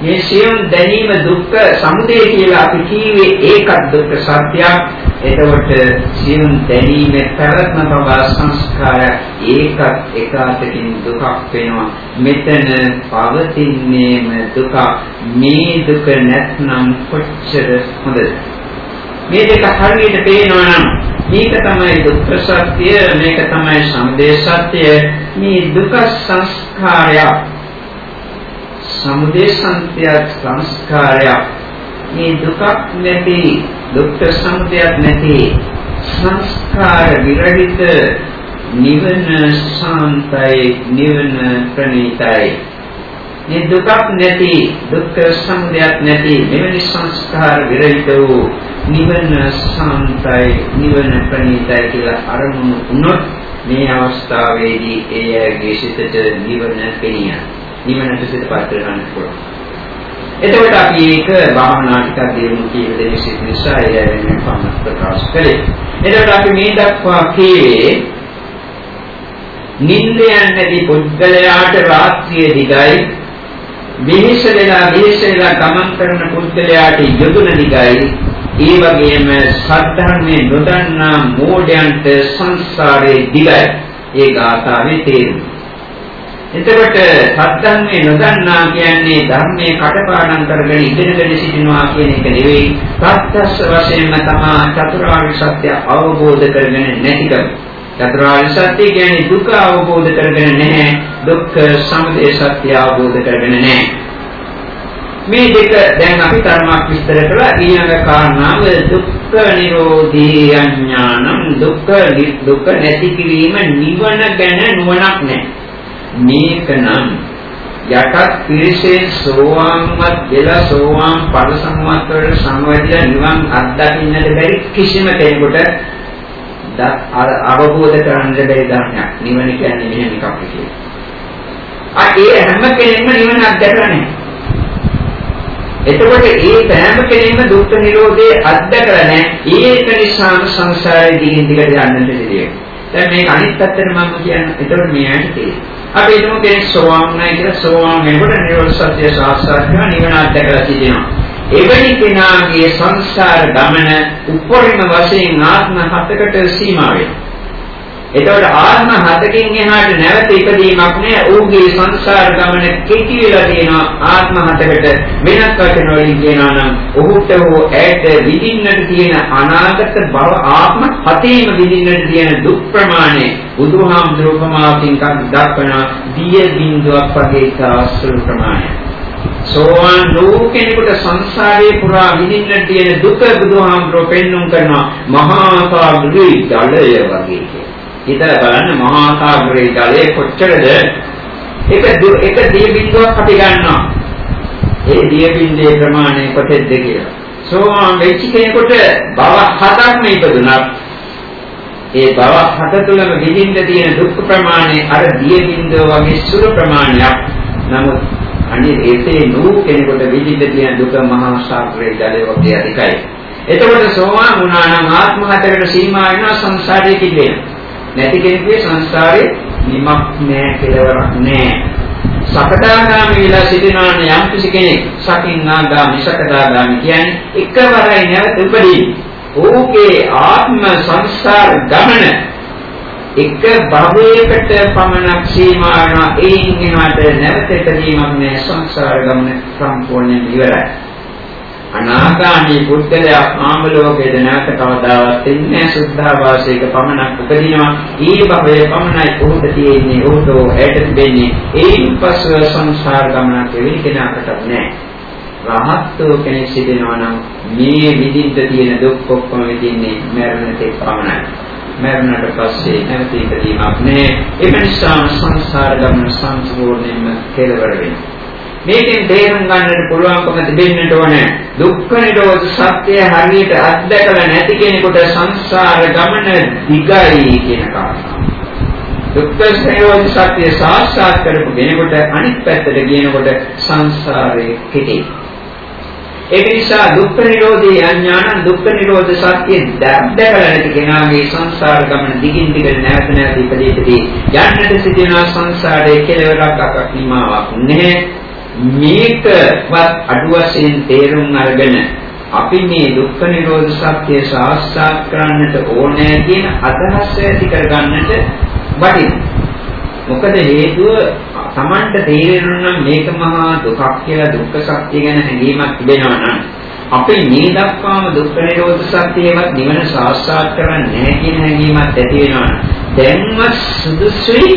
මේ සියුම් දැනීම දුක්ඛ සමුදය කියලා අපි කියවේ ඒකත් දුක්ඛ සත්‍යයක්. එතකොට සියුම් දැනීම පැවැත්ම බව සංස්කාරය ඒකත් එකාතකින් දුකක් වෙනවා. මෙතන පවතින්නේම දුක. මේ දුක නැත්නම් කොච්චර හොඳද? මේ දෙක හරියට පේනවා නම් මේක තමයි දුක්ඛ සත්‍ය මේක තමයි සමුදය සත්‍ය. මේ දුක සංස්කාරයක් සමුදය සත්‍ය සංස්කාරයක් මේ දුකක් නැති දුක්ඛ සමුදයක් නැති සංස්කාර විරහිත නිවන ශාන්තයි නිවන ප්‍රණීතයි. මේ දුකක් නැති දුක්ඛ සමුදයක් නැති මෙවැනි සංස්කාර විරහිත වූ නිවන ශාන්තයි නිවන ප්‍රණීතයි කියලා අරමුණු වුණොත් මේ අවස්ථාවේදී එයගේ සිතට නිවන පෙනිය. නිවනට සිතපත් කරගන්න පුළුවන්. එතකොට අපි ඒක භාවනා ටිකක් දිනු කියන දේ සිත් නිසා එය වෙන පමණ ප්‍රකාශ කළේ. එතකොට අපි මේ දක්වා කීවේ නින්දයන් නැති පුද්ගලයාට රාත්‍රිය දිගයි විහිස වෙලා විහිස වෙලා ගමන් කරන පුද්ගලයාට යොදුන දිගයි ඒ වගේම සද්ධර්මයේ නොදන්නා මෝඩයන්ට සංසාරේ දිගයි. ඒ ගාථාවේ තේරුම. එතකොට සද්ධර්මයේ නොදන්නා කියන්නේ ධර්මයේ කටපාඩම් කරගෙන ඉගෙනගෙන සිටිනවා කියන එක නෙවෙයි. ප්‍රත්‍යක්ෂ වශයෙන්ම තමා චතුරාර්ය සත්‍ය අවබෝධ කරගෙන නැතිකම. චතුරාර්ය සත්‍ය කියන්නේ දුක අවබෝධ කරගෙන නැහැ. දුක්ඛ සමුදය සත්‍ය අවබෝධ කරගෙන නැහැ. මේ දෙක දැන් අපි ධර්මයක් විස්තර කළා ඊළඟ කාරණාව දුක්ඛ නිරෝධී අඥානං දුක්ඛ දුක්ඛ නැති කිරීම නිවන ගැන නුවණක් නැහැ මේකනම් යටත් පිරිසේ සෝවාන්වත් වෙලා සෝවාන් පරසම්මත් වල සමවැදිලා නිවන් අත්දකින්නට බැරි කිසිම කෙනෙකුට අවබෝධ කරගන්න බැරි ධර්මයක් නිවන කියන්නේ මෙහෙම එකක් කියලා. ආ ඒ හැම කෙනෙක්ම නිවන අත්දැකලා නැහැ. එතකොට ඒ සෑම කෙනෙක්ම දුක්ඛ නිරෝධයේ අත්දකලා නැහැ. ඒක නිසාම සංසාරයේ දිගින් දිගට යන්නට සිදුවේ. දැන් මේක අනිත් පැත්තට මම කියන්නේ. එතකොට මේ ඇයිද තියෙන්නේ? අපි හිතමු කෙනෙක් සෝවාන් නැහැ කියලා සෝවාන් වෙනකොට නිරෝධ සත්‍ය සාක්ෂාත් කරලා නිවන අත්දකලා සිටිනවා. එවැනි කෙනාගේ සංසාර ගමන උපරිම වශයෙන් ආත්ම හතකට සීමා වෙනවා. එතකොට ආත්ම හතකින් එහාට නැවත ඉපදීමක් නෑ. ඌගේ සංසාර ගමන කෙටි වෙලා තියෙනවා ආත්ම හතකට. වෙනත් වචන වලින් කියනවා නම් ඔහුට හෝ ඇයට විඳින්නට තියෙන අනාගත භව ආත්ම හතේම විඳින්නට තියෙන දුක් ප්‍රමාණය බුදුහාමුදුරුවෝමාකින් දක්වන දිය බිඳුවක් වගේ තාස්ත්‍ර ප්‍රමාණය. සෝවාන් ලෝකෙනෙකුට සංසාරේ පුරා විඳින්නට තියෙන දුක බුදුහාමුදුරුවෝ පෙන්눔 කරනවා මහා සාගරේ ජලය වගේ. හිතලා බලන්න මහා සාගරයේ ජලය කොච්චරද? එක එක දිය බිඳුවක් අපි ගන්නවා. ඒ දිය බිඳේ ප්‍රමාණය කොතෙක්ද කියලා. සෝවාන් වෙච්ච කෙනෙකුට භව හතක්ම ඉපදුනත්. ඒ භව හත තුළම විඳින්න තියෙන දුක් ප්‍රමාණය අර දිය බිඳුව වගේ සුළු ප්‍රමාණයක්. නමුත් අනිත් ඒසේ නූ කෙනෙකුට විඳින්න තියෙන දුක මහා සාගරයේ ජලය වගේ අධිකයි එතකොට සෝවාන් වුණා නම් ආත්ම හතකට සීමා වෙනවා සංසාරයේ කිදෙනවා නැති කෙනෙකුගේ සංස්කාරේ නිමක් නෑ කෙලවරක් නෑ. සකදාගාමි වෙලා සිටිනා යම් කිසි කෙනෙක් සකින්නාගාමි සකදාගාමි කියන්නේ එකවරයි නැවත උපදී. ඕකේ ආත්ම සංස්කාර ගමන එක භවයකට පමණක් සීමා වෙනවා ඒයින් එනවාට නැවත ඉදීමක් නෑ සංසාර ගමන සම්පූර්ණයෙන් ඉවරයි. අනාගාමී පුද්ගලයා ආම ලෝකයේ නැවත කවදාවත් එන්නේ සුද්ධාවාසයක පමණක් උපදිනවා. ඊ භවයේ පමණයි උහුට තියෙන්නේ උහුට ඇට තිබෙන්නේ. ඒයින් පස්ව සංසාර ගමනක් වෙවි කෙනාට නැහැ. රහත්ෝ කෙනෙක් සිටිනවා නම් මේ විදිහට තියෙන දුක් ඔක්කොම විඳින්නේ මරණ තේ පමණයි. මරණයට පස්සේ නැවත ඉපදීමක් නෑ. ඒ නිසා සංසාර ගමන සම්පූර්ණයෙන්ම කෙලවර වෙනවා. මේකෙන් තේරුම් ගන්නට පුළුවන්කම තිබෙන්නට ඕනේ දුක්ඛ නිරෝධ සත්‍ය හරියට අත්දැකලා නැති කෙනෙකුට සංසාර ගමන දිගයි කියන කාරණාව. දුක්ඛ නිරෝධ සත්‍ය සාක්ෂාත් කරපු කෙනෙකුට අනිත් පැත්තට කියනකොට සංසාරේ කෙටේ. ඒක නිසා දුක්ඛ නිරෝධී අඥාන දුක්ඛ නිරෝධ සත්‍ය දැක්දකලා නැති කෙනාගේ සංසාර ගමන දිගින් දිගට නැවත නැවත ඉපදෙටදී යන්නට සිටින සංසාරයේ කෙලවරක් අකක් නිමාවක් නැහැ. මේකවත් අඩු වශයෙන් තේරුම් අරගෙන අපි මේ දුක්ඛ නිරෝධ සත්‍ය සාක්ෂාත් කරන්නට ඕනේ කියන අදහස ඇති කරගන්නට වටිනවා. මොකද හේතුව Tamanට තේරෙනවා නම් මේක මහා දුකක් කියලා දුක්ඛ සත්‍ය ගැන හැඟීමක් තිබෙනවා නම් අපි මේ දක්වාම දුක්ඛ නිරෝධ සත්‍යයවත් නිවන සාක්ෂාත් කරන්නේ නැහැ කියන හැඟීමක් ඇති වෙනවා. දැන්ම සුදුසුයි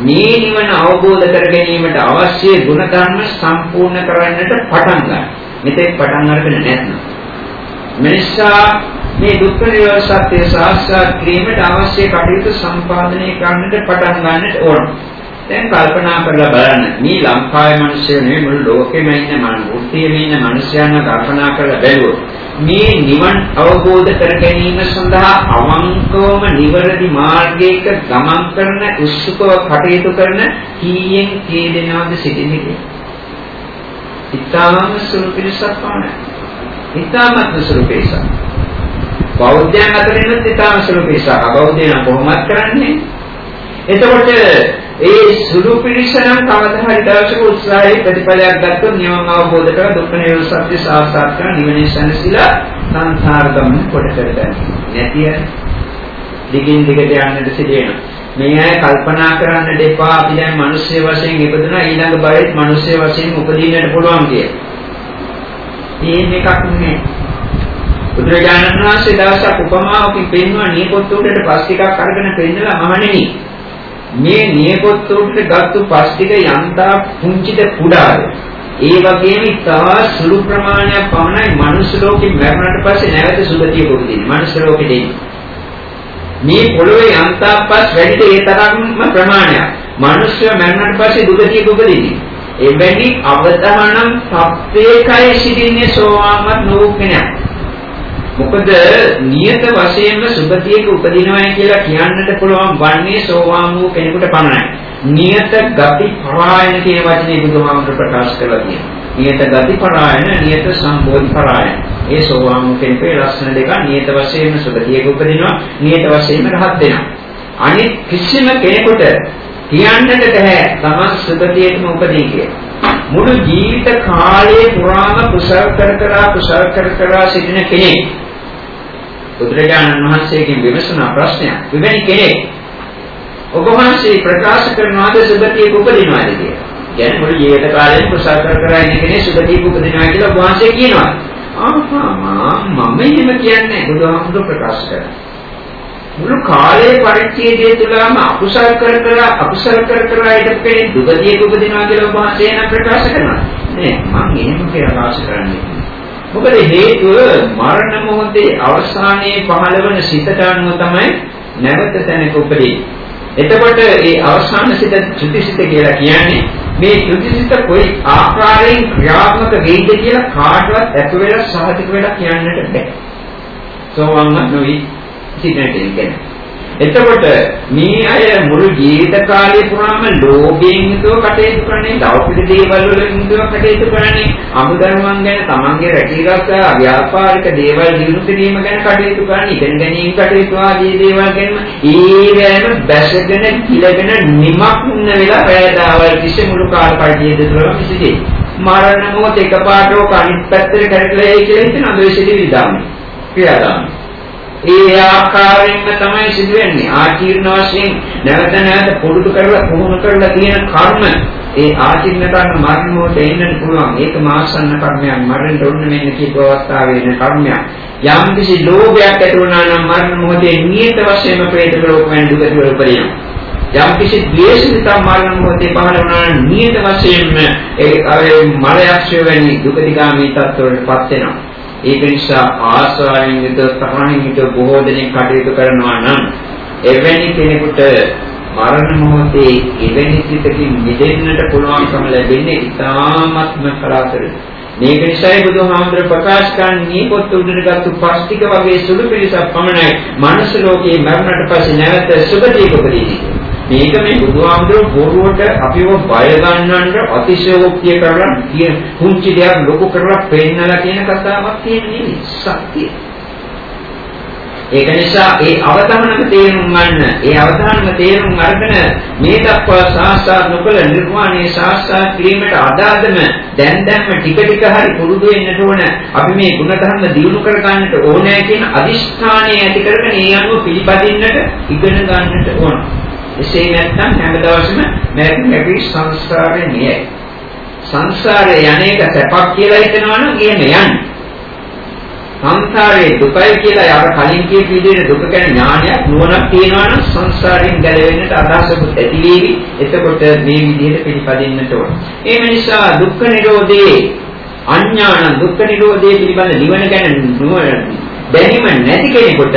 මේ නිවන අවබෝධ කර ගැනීමට අවශ්‍ය ගුණ ධර්ම සම්පූර්ණ කරන්නට පටන් ගන්න. මෙතෙක් පටන් අරගෙන නැත්නම්. මිනිසා මේ දුක්ඛ නිරෝධ සත්‍ය සාක්ෂාත් කිරීමට අවශ්‍ය කටයුතු සම්පාදනය කරන්නට පටන් ගන්නට ඕන. දැන් කල්පනා කරලා බලන්න මේ ලංකාවේ මිනිස්සු නෙවෙයි මුළු ලෝකෙම ඉන්න මනුස්සයෙම ඉන්න මිනිස්යාන කල්පනා කරලා බැලුවොත් මේ නිවන් අවබෝධ කර ගැනීම සඳහා අවංකවම නිවැරදි මාර්ගයක ගමන් කරන උත්සුකව කටයුතු කරන කීයෙන් කී දෙනාද සිටින්නේ කියලා. ඉතාම සුළු පිරිසක් පමණයි. ඉතාමත් සුළු පිරිසක්. බෞද්ධයන් අතරිනුත් ඉතාම සුළු පිරිසක්. අබෞද්ධයන් කොහොමද කරන්නේ? එතකොට ඒ සුළු පිරිස නම් කවදා හරි දවසක උත්සාහයේ ප්‍රතිඵලයක් ගත්තොත් නිවන් අවබෝධ කර දුක්ඛ නිරෝධ සත්‍ය සාක්ෂාත් කර නිවනේ සැනසීලා සංසාර ගමන කොට කරගන්න. නැතිය දිගින් දිගට යන්නට සිදෙනවා. මේ අය කල්පනා කරන්න දෙපා අපි දැන් මිනිස්සු වශයෙන් ඉපදුනා ඊළඟ භවෙත් මිනිස්සු වශයෙන් උපදින්නට පුළුවන් කියලා. මේ එකක් නෙමෙයි. බුදුරජාණන් වහන්සේ දවසක් උපමාවකින් පෙන්වුවා නියපොත්ත උඩට පස් ටිකක් අරගෙන පෙන්නලා මහණෙනි මේ නියපොත්ත උඩට ගත්තු පස් ටික යන්තා පුංචිද කුඩාද? ඒ වගේම ඉතා සුළු ප්‍රමාණයක් පමණයි මනුස්ස ලෝකෙ මරණයට පස්සේ නැවත සුගතිය උපදින්නේ මනුස්ස ලෝකෙ දෙන්නේ. මේ පොළොවේ යන්තා පස් වැඩිද ඒ තරම්ම ප්‍රමාණයක්. මනුස්සය මරණයට පස්සේ දුගතිය උපදින්නේ එබැනි අවදානම් සත්‍යයකයි සිටින්නේ සෝවාන්වත් නෝකෙනක් මොකද නියත වශයෙන්ම සුභතියක උපදිනවයි කියලා කියන්නට පුළුවන් වන්නේ සෝවාන් වූ කෙනෙකුට පමණයි. නියත ගති පරායන කියන වචනේ බුදුහාමුදුර ප්‍රකාශ කරලා තියෙනවා. නියත ගති පරායන, නියත සම්බෝධි පරායන. ඒ සෝවාන් වූ කෙනෙකුගේ ලක්ෂණ දෙක නියත වශයෙන්ම සුභතියක උපදිනවා, නියත වශයෙන්ම රහත් වෙනවා. අනිත් කිසිම කෙනෙකුට කියන්නට බෑ තමන් සුභතියකම උපදී කියලා. මුළු ජීවිත කාලයේ පුරාම කුසල් කර කර කුසල් කර කර සිටින කෙනෙක් බුදුරජාණන් වහන්සේගෙන් විමසන ප්‍රශ්නයක්. මෙවැනි කෙනෙක් ඔබ වහන්සේ ප්‍රකාශ කරනවාද සුගතියක උපදිනවාද කියලා. කියන්නේ මුළු ජීවිත කාලයෙන් කුසල කර කර ඉන්න කෙනෙක් සුගතියක උපදිනවා කියලා ඔබ වහන්සේ කියනවා. ආහා මම එහෙම කියන්නේ බුදුහාමුදුර ප්‍රකාශ කරා. මුළු කාලයේ පරිච්ඡේදය තුළම අකුසල කර කර අකුසල කර කර ඉඳ කෙනෙක් දුගතියක උපදිනවා කියලා ඔබ වහන්සේ නම් ප්‍රකාශ කරනවා. නෑ මම එහෙම ප්‍රකාශ කරන්නේ. මොකද හේතුව මරණ මොහොතේ අවසානයේ පහළ වන සිතට අනුව තමයි නැවත තැනක උපදී. එතකොට මේ අවසාන සිත ත්‍ෘතිසිත කියලා කියන්නේ මේ ත්‍ෘතිසිත කොයි ආකාරයෙන් ක්‍රියාත්මක වෙයිද කියලා කාටවත් අතු වෙලා සහතික වෙලා කියන්නට බෑ. සෝවම්ම නොවි සිටින කෙනෙක්. එතකොට මේ අය මුළු ජීවිත කාලය පුරාම ලෝභයෙන් යුතුව කටයුතු කරන්නේ, ලෞකික දේවල් වලින් යුතුව කටයුතු කරන්නේ, අමුදරුවන් ගැන තමන්ගේ රැකීගත ව්‍යාපාරික දේවල් දිනු කිරීම ගැන කටයුතු කරන්නේ, ඉගෙන ගැනීම කටයුතු ආදී දේවල් ගැන ඊවැම බැසගෙන කිලගෙන නිමක්න වෙලා වැයදාවල් කිසි මුළු කාල පරිච්ඡේද තුළ කිසිදේ මරණ මොහොත එකපාරට අනිත් පැත්තට කරකලා ඒ කියලා හිතන අදෝෂිතී විදාමයි. ක්‍රියාදාමයි. ඒ ආකාරයෙන්ම තමයි සිදුවෙන්නේ. ආචීර්ණ වශයෙන් නැවත නැවත පුරුදු කරලා පුහුණු කරලා තියෙන කර්ම ඒ ආචීර්ණ කරන මරණයට එන්නත් පුළුවන්. ඒක මාසන්න කර්මයක්. මරණ දෙන්න මෙන්න කීප අවස්ථාවේ එන කර්මයක්. යම් කිසි ලෝභයක් ඇති වුණා නම් මරණ මොහොතේ නියත වශයෙන්ම ප්‍රේත ලෝකයෙන් දුකට උපදිනවා. යම් කිසි ද්වේෂිත මරණ මොහොතේ පහළ වුණා නම් නියත වශයෙන්ම ඒ අර මරයක්ෂය වැනි දුකදිගාමී තත්ත්වවලටපත් වෙනවා. ඒක නිසා ආස්වාදයෙන් යුත තරහින් යුත බොහෝ දෙනෙක් කටයුතු කරනවා නම් එවැනි කෙනෙකුට මරණ මොහොතේ එවැනි සිතකින් මිදෙන්නට පුළුවන්කම ලැබෙන්නේ ඉතාමත්ම කලාතුරකින්. මේක නිසායි බුදුහාමුදුර ප්‍රකාශ කරන්නේ පොත් උඩට ගත්තු පස්තික වගේ සුළු පිළිසක් පමණයි. මනස ලෝකේ මරණයට පස්සේ නැවත සුගතියක උපදින්නේ. මේක මේ බුදුහාමුදුර බොරුවට අපිව බය ගන්නන්න අතිශයෝක්තිය කරලා කියන කුංචි දෙයක් ලොකු කරලා පෙන්නලා කියන කතාවක් තියෙන්නේ සත්‍යය. ඒක නිසා ඒ අවධානම තේරුම් ගන්න, ඒ අවධානම තේරුම් අරගෙන මේ දක්වා සාස්ත්‍රාත් නොකල නිර්වාණය සාස්ත්‍රාත් කිරීමට අදාළම දැන් දැන්ම ටික ටික හරි පුරුදු වෙන්නට ඕන. අපි මේ ගුණධර්ම දියුණු කර ගන්නට ඕනෑ කියන අදිෂ්ඨානය ඇති කරගෙන ඒ අනුව පිළිපදින්නට ඉගෙන ගන්නට ඕන. එසේ නැත්නම් හැම දවසම මැරෙන්නේ සංසාරේ නියයි. සංසාරේ යන්නේක සැපක් කියලා හිතනවනම් එහෙම යන්නේ. සංසාරයේ දුකයි කියලා අර කලින් කියපු විදිහට දුක ගැන ඥානයක් නුවණක් තියෙනවා නම් සංසාරයෙන් ගැලවෙන්නට අදහසකුත් ඇති වේවි. එතකොට මේ විදිහට පිළිපදින්නට ඕන. ඒ නිසා දුක්ඛ නිරෝධේ අඥාන දුක්ඛ නිරෝධේ පිළිබඳ නිවන ගැන නුවණ දැනීම නැති කෙනෙකුට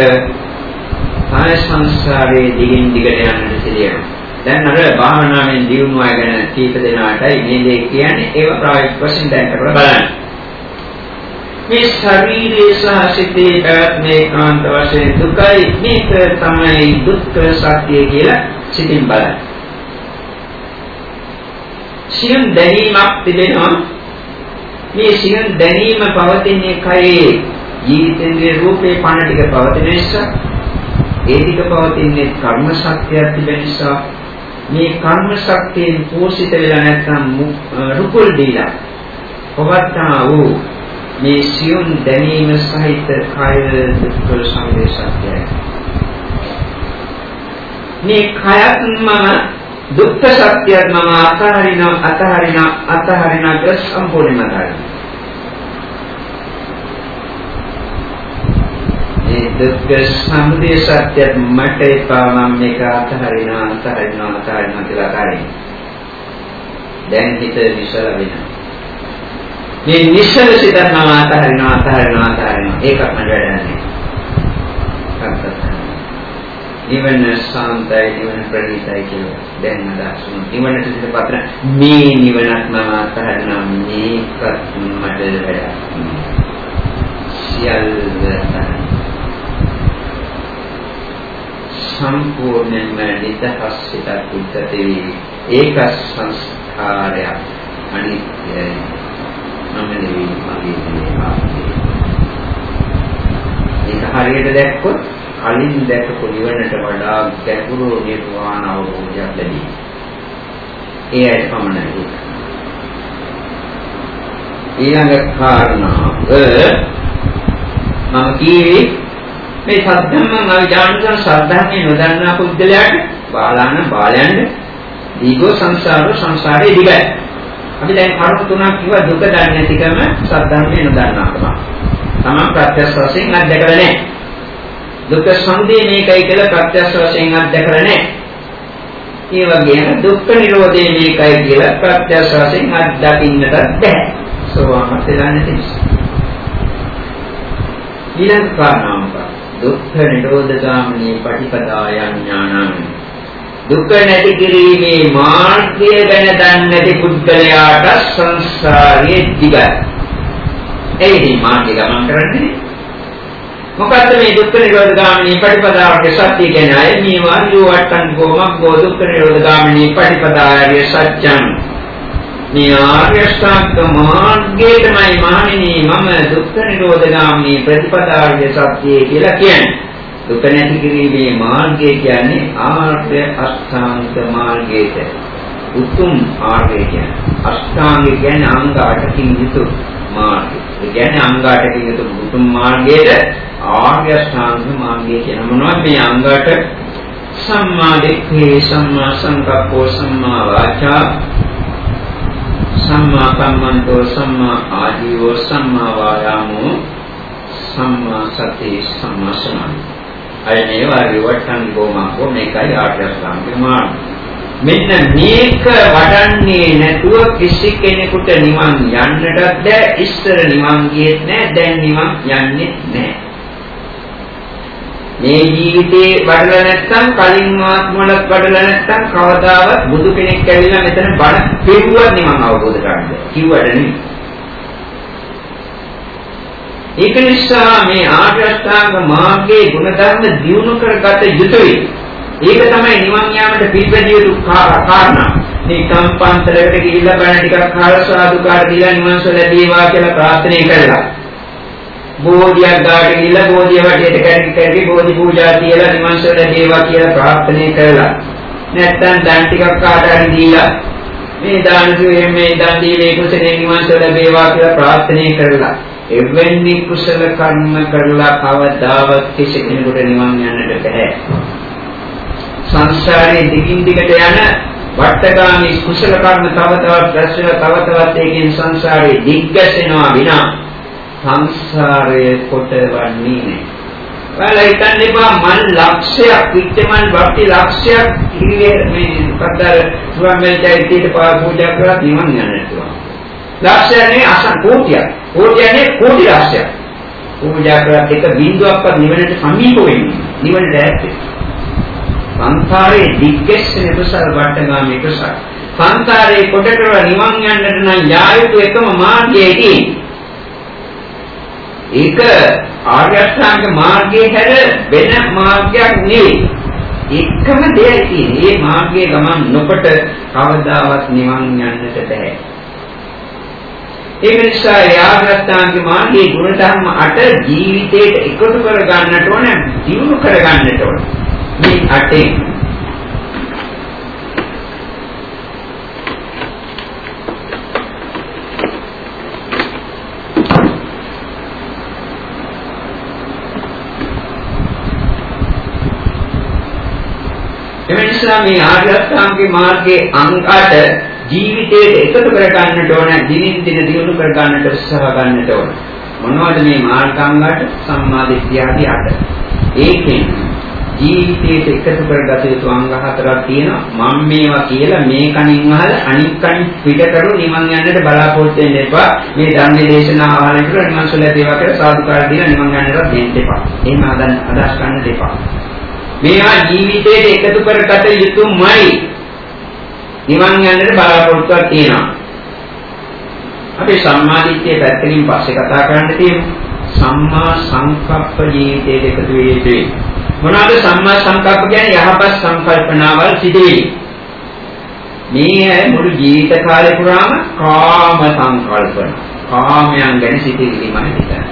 කාය සංසාරයේ දිගින් දිගට යන්නට සිදුවෙනවා. දැන් අර භාවනාවෙන් දියුණුව ගැන කීප දෙනාටයි මේ දේ කියන්නේ ඒව ප්‍රායෝගික වශයෙන් දැන් කරලා බලන්න. මේ ශරීරයේ සහ සිතේ පැවැත්මේ කාන්ත වශයෙන් දුකයි මේක තමයි දුක්ඛ සත්‍ය කියලා සිතින් බලන්න. සියම් දැනීමක් තිබෙනවා මේ සියම් දැනීම පවතින්නේ කයේ ජීවිතේ රූපේ පණ ටික පවතින නිසා ඒ ටික පවතින්නේ කර්ම ශක්තියක් තිබෙන නිසා මේ කර්ම ශක්තියෙන් පෝෂිත වෙලා නැත්නම් රුකුල් දීලා පවත්තා වූ මේ සියුම් දැනීම සහිත කය දුක්ඛ සංදේශයයි. මේ කයත් මම දුක්ඛ සත්‍යයත් මම අතහරින අතහරින අතහරින කියලා සම්පූර්ණයෙන්ම අතහරින. මේ දුක්ඛ සමුදය සත්‍යයත් මට එපා මම මේක අතහරින අතහරින අතහරින කියලා අතහරින. දැන් හිත විසල වෙනවා. මේ නිශ්චල සිතක් මම අතහරිනවා අතහරිනවා අතහරිනවා. ඒකක් මට වැඩන්නේ නිවන සාන්තයි නිවන ප්‍රණීතයි කියලා. දැන් අදහස් වුණා නිවනට සිත පතර මේ නිවනත් මම අතහරිනවා. මේකත් මට වැඩක් සියල්ල සම්පූර්ණයෙන්ම නිදහස් සිතක් උද්ගත වේ ඒක සංස්කාරයක් අනිත්‍යයි මම නෙවෙයි මගේ නෙවෙයි ඒක හරියට දැක්කොත් කලින් දැකපු නිවනට වඩා ගැඹුරු නිර්වාණ අවබෝධයක් ලැබෙයි. ඒ ඇයි පමණයි. ඊළඟ කාරණාව මම කියවේ මේ සද්ධම්මං අවිජානක සද්ධම්මේ නොදන්නා පුද්ගලයාට බාලාන බාලයන්ට දීගෝ සංසාරෝ සංසාරේ දිගයි. අපි දැන් කරුණු තුනක් කිව්වා දුක දන්නේ නැතිකම සද්ධර්මයේ නොදන්නාකම. තමන් ප්‍රත්‍යක්ෂ වශයෙන් අත්දැකලා නැහැ. දුක සමුදය මේකයි කියලා ප්‍රත්‍යක්ෂ වශයෙන් අත්දැකලා නැහැ. ඒ වගේම දුක්ඛ නිරෝධය මේකයි කියලා ප්‍රත්‍යක්ෂ වශයෙන් අත්දකින්නට බැහැ. සෝවාන් වෙලා නැති නිසා. ඊළඟ කාරණාවක් දුක්ඛ නිරෝධ ගාමිනී පටිපදාය ඥානං. දුක නැති කිරීමේ මාර්ගය ගැන දන්නේ නැති පුද්ගලයාට සංසාරයේ දිගයි. එයිදී මාර්ගය ගමන් කරන්නේ මොකද්ද මේ දුක්ඛ නිරෝධ ගාමිනී පටිපදාවට සත්‍ය කියන්නේ අය මේ වාරියෝ වට්ටන් ගෝමක් ගෝ දුක්ඛ නිරෝධ ගාමිනී පටිපදාය සත්‍යං. මේ ආර්ය ශ්‍රාන්ත මාර්ගයටමයි මානිනී මම දුක්ඛ නිරෝධ ගාමිනී ප්‍රතිපදාවේ සත්‍යය කියලා කියන්නේ දුක නැති කිරීමේ මාර්ගය කියන්නේ ආර්ය අෂ්ටාංග මාර්ගයට උතුම් ආර්ය කියන්නේ අෂ්ටාංග කියන්නේ අංග 8කින් යුතු මාර්ගය. ඒ කියන්නේ අංග 8කින් යුතු උතුම් මාර්ගයට ආර්ය අෂ්ටාංග මාර්ගය කියන මොනවද මේ අංග 8? සම්මා දිට්ඨි සම්මා සංකප්පෝ සම්මා වාචා සම්මා කම්මන්තෝ සම්මා ආජීවෝ සම්මා වායාමෝ සම්මා සති සම්මා සමාධි. අය මේවා රිවට්ටන් ගෝමකෝ මේකයි ආර්ය අෂ්ටාංගික මාර්ගය. මෙන්න මේක වඩන්නේ නැතුව කිසි කෙනෙකුට නිවන් යන්නටත් බැහැ ඉස්සර නිවන් ගියෙත් නැහැ දැන් නිවන් යන්නේ නැහැ මේ ජීවිතේ වඩලා නැත්නම් කලින් ආත්මවල වඩලා නැත්නම් කවදාවත් බුදු කෙනෙක් ඇවිල්ලා මෙතන බණ කිව්වත් නිවන් අවබෝධ කරගන්න කිව්වට නෙමෙයි ඒක නිසා මේ ආර්ය අෂ්ටාංග මාර්ගයේ ගුණධර්ම දියුණු කරගත යුතුයි. ඒක තමයි නිවන් යාමට පිළිපැදිය යුතු කාරණා. මේ කම්පන්තරකට ගිහිල්ලා බණ ටිකක් අහලා සාදුකාර දීලා නිවන් සුව ලැබේවා කියලා ප්‍රාර්ථනා කරලා. බෝධියක් ගාට ගිහිල්ලා බෝධිය වටේට කැරකි කැරකි බෝධි පූජා තියලා නිවන් සුව ලැබේවා කියලා ප්‍රාර්ථනා කරලා. නැත්තම් දන් ටිකක් කාට හරි දීලා මේ දාන සුවේ මේ දන් දීලේ කුසලේ නිවන් සුව ලැබේවා කියලා ප්‍රාර්ථනා කරලා. එවැනි කුසල කර්ම කරලා කවදාවත් කිසි කෙනෙකුට නිවන් යන්නට බෑ. සංසාරයේ දිගින් දිගට යන වට්ටගාමී කුසල කර්ම තව තවත් රැස්ව තව තවත් ඒකෙන් සංසාරේ දිග්ගැසෙනවා විනා සංසාරයේ කොටවන්නේ නෑ. ඔයාලා හිතන්න එපා මන් ලක්ෂයක් විච්චමන් වටි ලක්ෂයක් ඉන්නේ මේ පතර සුවම්මෙල්ටයි පා පූජා කරලා නිවන් යන්නට පුළුවන්. ලක්ෂයනේ අසං කෝටියක්. කෝටියනේ කෝටි ලක්ෂයක්. පූජා කරත් එක බිඳුවක්වත් නිවනට සමීප වෙන්නේ. නිවනට ඈත් සංසාරේ දිග්ගැස්සෙන කුසල වට්ටගාමී කුසල. සංසාරේ කොට කරලා නිවන් යන්නට නම් යා යුතු එකම මාර්ගයයි ඒක ආර්ය අෂ්ටාංග මාර්ගයේ හැර වෙන මාර්ගයක් නෙවෙයි. එකම දෙයයි තියෙන්නේ. මේ මාර්ගයේ ගමන් නොකොට කවදාවත් නිවන් යන්නට බෑ. ඒක නිසා යාග්‍රස්ථාන්ගේ මාර්ගයේ ගුණධර්ම අට ජීවිතයට එකතු කර ගන්නට ඕන, දියුණු කර ගන්නට ඕන. මේ අටේ එමෙන්සා මේ ආර්ය අෂ්ටාංගික මාර්ගයේ අංග 8 ජීවිතයට එකතු කර ගන්නට ඕන දිනින් දින දියුණු කර ගන්නට උත්සාහ ගන්නට ඕන. මොනවද මේ මාර්ගාංගات සම්මාදිට්ඨියදී අට. ඒකෙන් ජීවිතයට එකතු කරගත යුතු අංග හතරක් තියෙනවා. මම මේවා කියලා මේ කණින් අහලා අනිත් කණින් පිට කරු නිවන් යන්නට බලාපොරොත්තු වෙන්න එපා. මේ ධර්ම දේශනා අහලා ඉතල නිවන් සුවය දේවා කියලා සාදුකාර දීලා නිවන් යන්නට දෙන්න එපා. එහෙම අදහස් ගන්න දෙපා මේවා ජීවිතයට එකතු කරගත යුතුමයි නිවන් යන්නට බලාපොරොත්තුවක් තියෙනවා. අපි සම්මාදිට්ඨිය පැත්තකින් පස්සේ කතා කරන්න තියෙමු. සම්මා සංකප්ප ජීවිතයට එකතු වෙ යුතුයි. මොනවාද සම්මා සංකප්ප කියන්නේ යහපත් සංකල්පනාවල් සිදුවේ. මේ මුළු ජීවිත කාලය පුරාම කාම සංකල්පන. කාමයන් ගැන සිතෙවිලිමයි හිතන්නේ.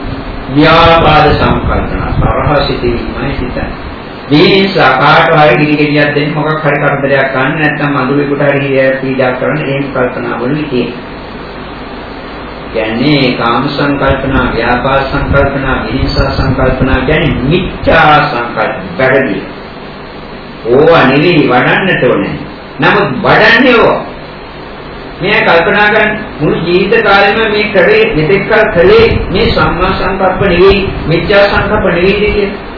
ව්‍යාපාද සංකල්පන, තරහ සිතෙවිලිමයි හිතන්නේ. මේ නිසා කාට හරි ගිනි ගෙඩියක් දෙන්න මොකක් හරි කරදරයක් ගන්න නැත්නම් මඳුරේකට හරි පීඩා කරන එහෙම කල්පනා වලින් තියෙනවා. කියන්නේ කාම සංකල්පනා, ව්‍යාපාර සංකල්පනා, විහිංසා සංකල්පනා කියන්නේ මිත්‍යා සංකල්ප වැරදි. ඕවා නෙවෙයි වඩන්නට ඕනේ. නමුත් වඩන්නේ ඕවා. මේ කල්පනා කරන මුළු ජීවිත කාලෙම මේ කරේ මෙතෙක් කල කළේ මේ සම්මා සංකල්ප නෙවෙයි, මිත්‍යා සංකල්ප නෙවෙයි කියන්නේ.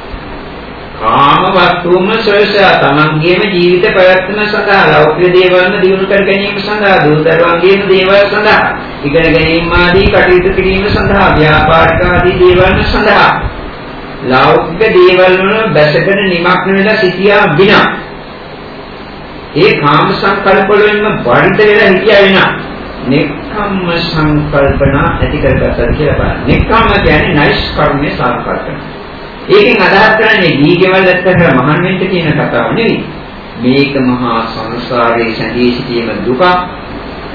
කාම වස්තුම සොයසා තමන්ගේම ජීවිත පැවැත්ම සඳහා ලෞකික දේවල්ම දිනු කර ගැනීම සඳහා දූතරුන්ගේම දේවල් සඳහා ඉගෙන ගැනීම ආදී කටයුතු කිරීම සඳහා ව්‍යාපාරික ආදී දේවල්ම සඳහා ලෞකික දේවල් වල බැසගෙන නිමග්න වෙලා සිටියා විනා ඒ කාම සංකල්ප වලින්ම බරිත වෙලා හිටියා විනා නික්කම්ම සංකල්පනා ඇති කරගත්තා කියලා බලන්න. නික්කම්ම කියන්නේ නයිස් කර්මයේ සංකල්පන. ඒකෙන් අදහස් කරන්නේ දීගෙවල් ඇත්තට මහාන් වෙන්න කියන කතාව නෙවෙයි. මේක මහා සංසාරයේ සැදී සිටීම දුක.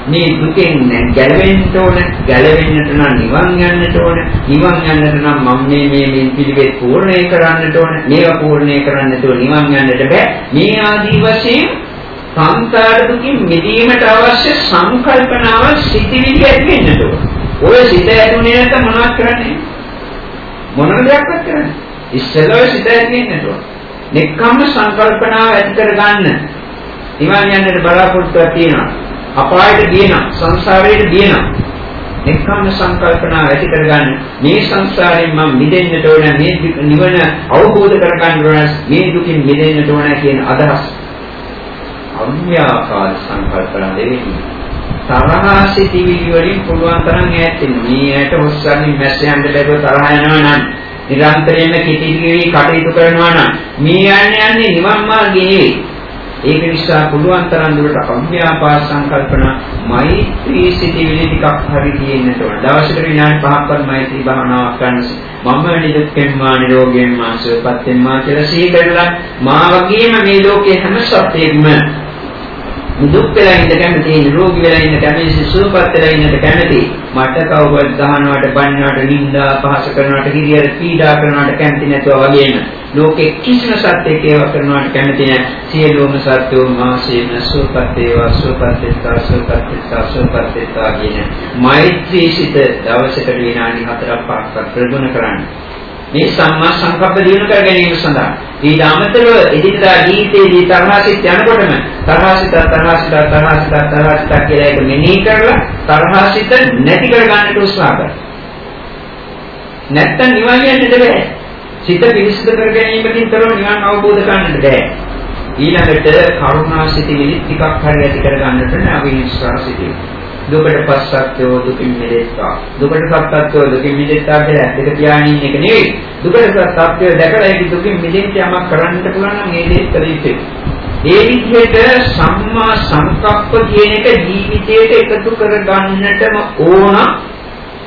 මේ දුකෙන් ගැලවෙන්න ඕන, ගැලවෙන්නට නම් නිවන් යන්නට ඕන. නිවන් යන්නට නම් මම මේ මේ මේ පිළිවෙත් පූර්ණේ කරන්නට ඕන. මේවා පූර්ණේ කරන්න නැතුව නිවන් යන්නට බෑ. මේ ආදී වශයෙන් සංසාර දුකින් මිදීමට අවශ්‍ය සංකල්පනාව සිටිවිලි ඇති වෙන්නට ඕන. ඔය සිත ඇතුනේ නැත්නම් මොනවද කරන්නේ? මොනම දෙයක්වත් කරන්නේ ඉස්සෙල්ලා සිත ඇතිවෙන්නට ඕන. නෙක්ඛම්ම සංකල්පනාව ඇති කරගන්න. නිවන් යන්නට බලාපොරොත්තුවක් තියෙනවා. අපායට ගියනම් සංසාරයට ගියනම් නෙක්ඛම්ම සංකල්පනාව ඇති කරගන්න. මේ සංසාරයෙන් මම මිදෙන්නට ඕන මේ නිවන අවබෝධ කරගන්න ඕන මේ දුකින් මිදෙන්නට ඕන කියන අදහස. අව්‍යාකාර සංකල්පන දෙවෙනි. තරහා සිටිවිලි වලින් පුළුවන් තරම් ඈත් වෙන්න. මේ ඇයට හොස්සන්නේ මැස්ස යන්න බැරුව තරහ යනවා නම් නිරන්තරයෙන්ම කිටිකිරි කටයුතු කරනවා නම් මේ යන්නේ යන්නේ නිවන් මාර්ගේ නෙවෙයි. ඒක නිසා පුළුවන් තරම් දුරට අව්‍යාපාර සංකල්පන මෛත්‍රී සිටිවිලි ටිකක් හරි තියෙන්නට ඕන. දවසකට විනාඩි 5ක්වත් මෛත්‍රී භාවනාවක් කරන්න. මම නිදුක්ෙන් මා නිරෝගයෙන් මා සුවපත් වෙනවා කියලා සිහි කරලා මා වගේම මේ ලෝකයේ හැම සත්යෙක්ම දුක් වෙලා ඉන්න කැමති, නිරෝගී වෙලා ඉන්න කැමති, සුවපත් වෙලා ඉන්නට කැමති. මට කවුරුත් ගහනවට, බන්නවට, නිඳා පහස කරනවට, හිරියර පීඩා කරනවට කැමති නැතුව වගේම ලෝකෙ කිසිම සත්‍යයක් ඒවා කරනවට කැමති නැහැ. සියලුම සත්‍යෝ මාසේන සුවපත් වේවා, සුවපත් වේවා, සුවපත් වේවා, සුවපත් වේවා කියන මෛත්‍රී සිත දවසකට විනාඩි 4ක් 5ක් ප්‍රගුණ කරන්නේ. මේ සම්මා සංකප්ප දිනු කර ගැනීම සඳහා ඊට අමතරව එදිනදා ජීවිතයේදී තරහසිත යනකොටම තරහසිත තරහසිත තරහසිත තරහසිත කියලා එක මෙනෙහි කරලා තරහසිත නැති කර ගන්නට උත්සාහ කරනවා. නැත්තම් නිවන් යන්නට බෑ. සිත පිරිසිදු කර ගැනීමකින් තොරව නිවන් අවබෝධ කරගන්නට බෑ. ඊළඟට කරුණාසිතවිලි ටිකක් හරි ඇති කර ගන්නට අවිනිශ්වාසිතේ. දුකට පස්සක්යෝ දුකින් මිදෙත්තා දුකට සත්‍යත්වෝ දුකින් මිදෙත්තා කියලා ඇත්තට කියන්නේ එක නෙවෙයි. දුකට සත්‍යය දැකලා ඒක දුකින් මිදෙන්න යමක් කරන්නට පුළුවන් නම් ඒ දේ කළ යුතුයි ඒ විදිහට සම්මා සංකප්ප කියන එක ජීවිතයට එකතු කරගන්නටම ඕන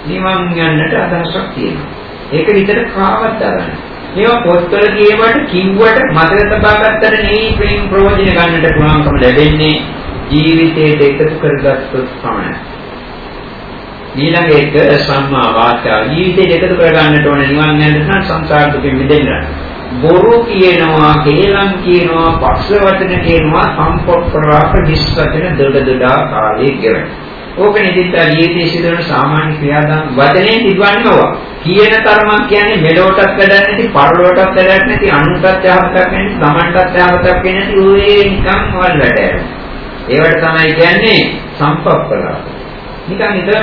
නිවන් යන්නට අදහසක් තියෙනවා. ඒක විතර කාවත් දරන්න මේවා පොත්වල කියවට කිව්වට මතක තබා ගත්තට නෙවෙයි ප්‍රේම ප්‍රයෝජන ගන්නට පුළුවන්කම ලැබෙන්නේ. ජීවිතයට එකතු කරගත්තොත් පමණයි. ඊළඟ එක සම්මා වාචා ජීවිතයට එකතු කරගන්නට ඕන නිවන් යන්න නම් සංසාර දුකෙන් මිදෙන්න. බොරු කියනවා, කේලම් කියනවා, පස්ස වචන කියනවා, සම්පොක්කරාක විශ්වචන දොඩ දොඩා කාලේ ගෙවන. ඕක නිදිත්ත ජීවිතයේ සිදුවන සාමාන්‍ය ක්‍රියාදාම වචනේ සිදුවන්නේ ඕවා. කියන තරමක් කියන්නේ මෙලොවටත් වැඩක් නැති, පරලොවටත් වැඩක් නැති, අනුන්ටත් යහපතක් නැති, තමන්ටත් යහපතක් නැති ඔය නිකන් වල වැඩ. ඒවට තමයි කියන්නේ සම්පප්පලාප. නිකන් හිතලා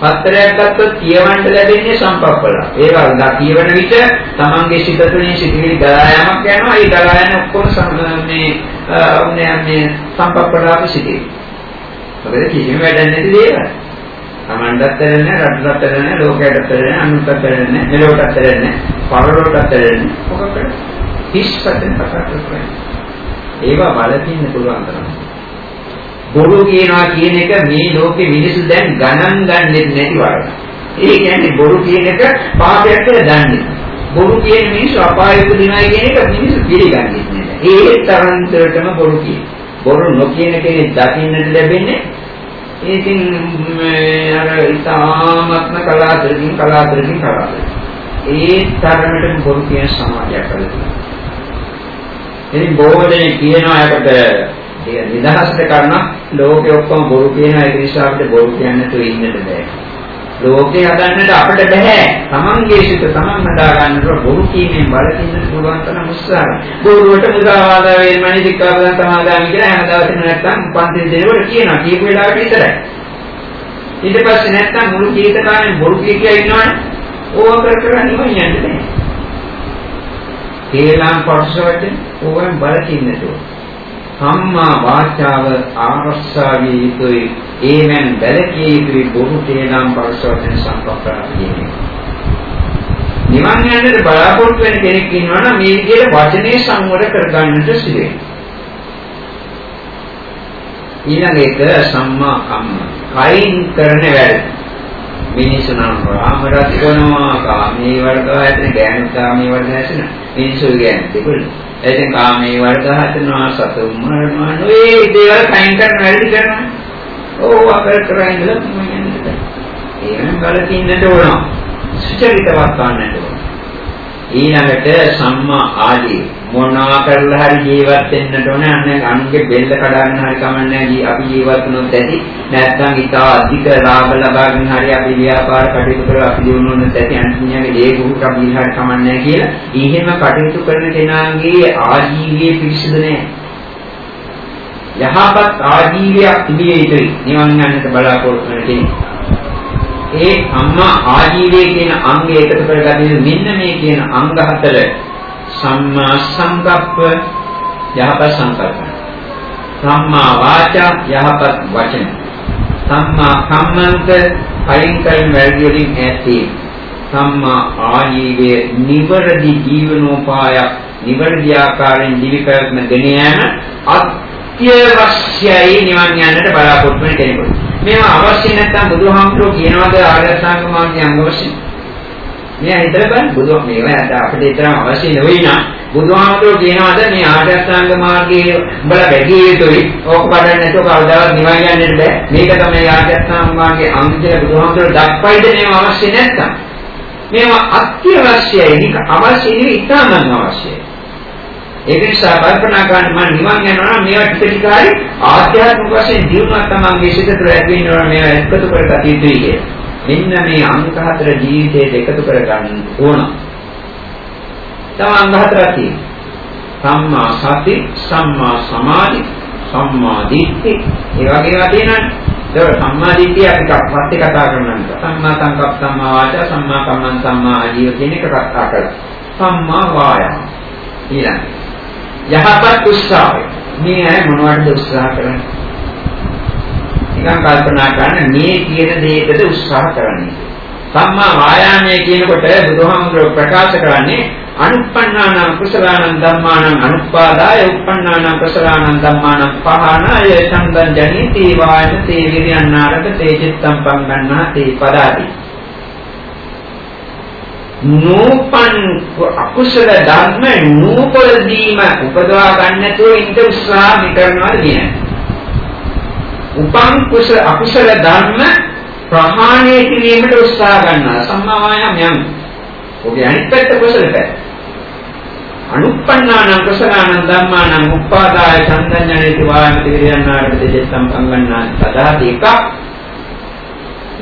පත්‍රයක් ගත්තොත් කියවන්න ලැබෙන්නේ සම්පප්පලාප. ඒක අද කියවන විට තමන්ගේ සිත තුළින් සිටිවිලි ගලා යamak යනවා. ඒ ගලා යන ඔක්කොම මේ මේ මේ සම්පප්පලාප සිටිවිලි. මොකද කිසිම වැඩක් නැති දේවල්. තමන්ටත් තැරෙන්නේ රටටත් තැරෙන්නේ ලෝකයටත් තැරෙන්නේ අනුන්ටත් තැරෙන්නේ මෙලොවටත් තැරෙන්නේ පරලොවටත් තැරෙන්නේ මොකක්ද? හිස්පතෙන් කතා කරන්නේ. ඒවා වලකින්න පුළුවන් තරම්. බොරු කියනවා කියන එක මේ ලෝකේ මිනිස්සු දැන් ගණන් ගන්නෙත් නැති වගේ. ඒ කියන්නේ බොරු කියන එක පාපයක් කියලා දන්නේ. බොරු කියන මිනිස්සු අපායට දිනයි කියන එක මිනිස්සු පිළිගන්නේ නැහැ. ඒ තරම්තරටම බොරු කියන. බොරු නොකියන කෙනෙක් දකින්නට ලැබෙන්නේ ඒකින් අර ඉතාමත්ම කලාතුරකින් කලාතුරකින් කලාතුරකින් ඒ තරමටම බොරු කියන සමාජයක් කරලා ඉතින් බොහෝ දෙනෙක් කියනවා ඒකට නිදහසට කරන ලෝකෙ ඔක්කොම බොරු කියනවා ඒ නිසා අපිට බොරු කියන්න නැතුව ඉන්නට බෑ. ලෝකේ හදන්නට අපිට බෑ. Tamange සිත Taman හදා ගන්නට බොරු කීමෙන් බලකින්න පුළුවන් තරම් උත්සාහ. බොරුවට මුදාවාද වේමණි දික්කවදන් සමාදාන කියලා හැම දවසෙම නැත්තම් පන්ති දෙනකොට කියනවා. කියපු වෙලාවට විතරයි. ඊට පස්සේ නැත්තම් මුළු ජීවිත කාලෙම බොරු කිය කිය ඉන්නවනේ. ඕවා කර කර නිවන් යන්නේ නැහැ. කේලම් පරිසවයෙන් ඕවෙන් බලකින්නට ඕන. සම්මා වාචාව ආරක්ෂා විය යුතුයි. ඒවෙන් බැලකිය යුතුයි බොරු කේලම් පරිසවයෙන් සම්ප්‍රාප්තිය. නිවන් යන්නට බලාපොරොත්තු වෙන කෙනෙක් ඉන්නවනම් මේ විදිහට වචනේ සංවර කරගන්නට සිදුවේ. ඊළඟ එක සම්මා කම්ම. කයින් කරන වැඩ. මිනිස්සු නම් රාම රත් කරනවා කාමී වර්ග ඇතන ගෑනු කාමී වර්ග ඇතන මිනිස්සු කියන්නේ දෙපළ එතෙන් කාමී වර්ග හදනවා සතුන් මරනවා නොයේ දේවල් කයින් කරන වැඩි කරනවා. ඕව අපර කරා ඉඳලා මම යන්නේ ඒනම් බලකින්නට ඕන. සුචරිතවත් වන්නට ඕන. ඊළඟට සම්මා ආදී. මොනවා කරලා හරි ජීවත් වෙන්නට ඕනේ. අන්න අනුගේ බෙල්ල කඩන්න හරි කමන්නේ අපි ජීවත් වුණොත් ඇති. නැත්නම් ඊට අධික ලාභ ලබාගෙන හරි අපි ව්‍යාපාර කටයුතු කරලා අපි දිනුනොත් ඇති අන්තිමයේ දේ කුහුට අපි හරි කමන්නේ කියලා ඊහෙම කටයුතු කරන කෙනාගේ ආජීවයේ පිරිසිදු නැහැ යහපත් ආජීවයක් තිබිය යුතුයි. නිවන් යන්නට බලාපොරොත්තු වෙන කෙනෙක්. ඒ අම්මා ආජීවයේ කියන අංගය එකතු කරගන්නේ මෙන්න මේ කියන අංග හතර. සම්මා සංකප්ප යහපත් සංකල්ප සම්මා වාචා යහපත් වචන. සම්මා කම්මන්ත කයින් කයින් වැරදි වලින් ඈත්වීම. සම්මා ආජීවය නිවැරදි ජීවනෝපායක් නිවැරදි ආකාරයෙන් ජීවිතයක්ම ගෙන යාම අත්‍යවශ්‍යයි නිවන් යන්නට බලාපොරොත්තු වෙන කෙනෙකුට. මේවා අවශ්‍ය නැත්නම් බුදුහාමුදුරුවෝ කියනවාද ආර්ය අෂ්ටාංග මාර්ගය අංගවශ්‍ය? මෙයා හිතලා බලන්න බුදු මේවා අපිට ඒතරම් අවශ්‍ය නෙවෙයි නම් බුදුහාමුදුරුවෝ කියනවාද මේ ආර්ය අෂ්ටාංග මාර්ගයේ උඹලා වැඩි යුතුයි. ඕක පඩන්න නැතුව කවදාවත් නිවන් යන්නට බෑ. මේක තමයි ආර්ය අෂ්ටාංග මාර්ගයේ අංග කියලා බුදුහාමුදුරුවෝ දක්වයිද මේවා අවශ්‍ය නැත්නම්. මේවා අත්‍යවශ්‍යයි. මේක අවශ්‍ය නෙවෙයි ඉතාමත් අවශ්‍යයි. ඒක නිසා කල්පනා කරන්න මම නිවන් යනවා නම් මේවා ටික ටික හරි ආධ්‍යාත්මික වශයෙන් දියුණුවක් තමයි සිත තුළ ඇති වෙනවා මේවා එකතු කරගත යුතුයි කිය. මෙන්න මේ අංග හතර ජීවිතයට එකතු කරගන්න ඕන. තව අංග හතරක් තියෙනවා. සම්මා සති, සම්මා සමාධි, සම්මා දිට්ඨි. ඒ වගේ ඒවා තියෙනවානේ. ඒක සම්මා දිට්ඨිය අපි පස්සේ කතා කරනවා. සම්මා සංකප්ප, සම්මා වාචා, සම්මා කම්මන්ත, සම්මා ආජීව කියන එක කතා කරලා. සම්මා වායාම. ඊළඟ යහපත් උත්සාහය. මේ අය මොනවටද උත්සාහ කරන්නේ? නිකන් කල්පනා කරන්න මේ කියන දේකට උත්සාහ කරන්නේ. සම්මා වායාමයේ කියනකොට බුදුහාමුදුරුවෝ ප්‍රකාශ කරන්නේ අනුප්පන්නානං කුසලානං ධම්මානං අනුපාදාය උප්පන්නානං කුසලානං ධම්මානං පහනාය චන්දං ජනිති වායනති විරියන්නාරක තේජිත්තම් පංගන්නා තේ පදාති නූපන් අකුසල ධර්ම නූපදීම උපදවා ගන්න නැතුව ඉඳ උත්සාහ කරනවා කියන. උපන් කුසල අකුසල ධර්ම ප්‍රහාණය කිරීමට උත්සාහ ගන්නවා. සම්මා වායාම යම්. ඔබේ අනිත් පැත්ත කුසලට. අනුප්පන්නාන කුසලාන ධම්මාන උපාදාය චන්දඤ්ඤණේති වායම තිරියන්නාට දෙච්ඡම් පංගන්නා සදා දෙකක්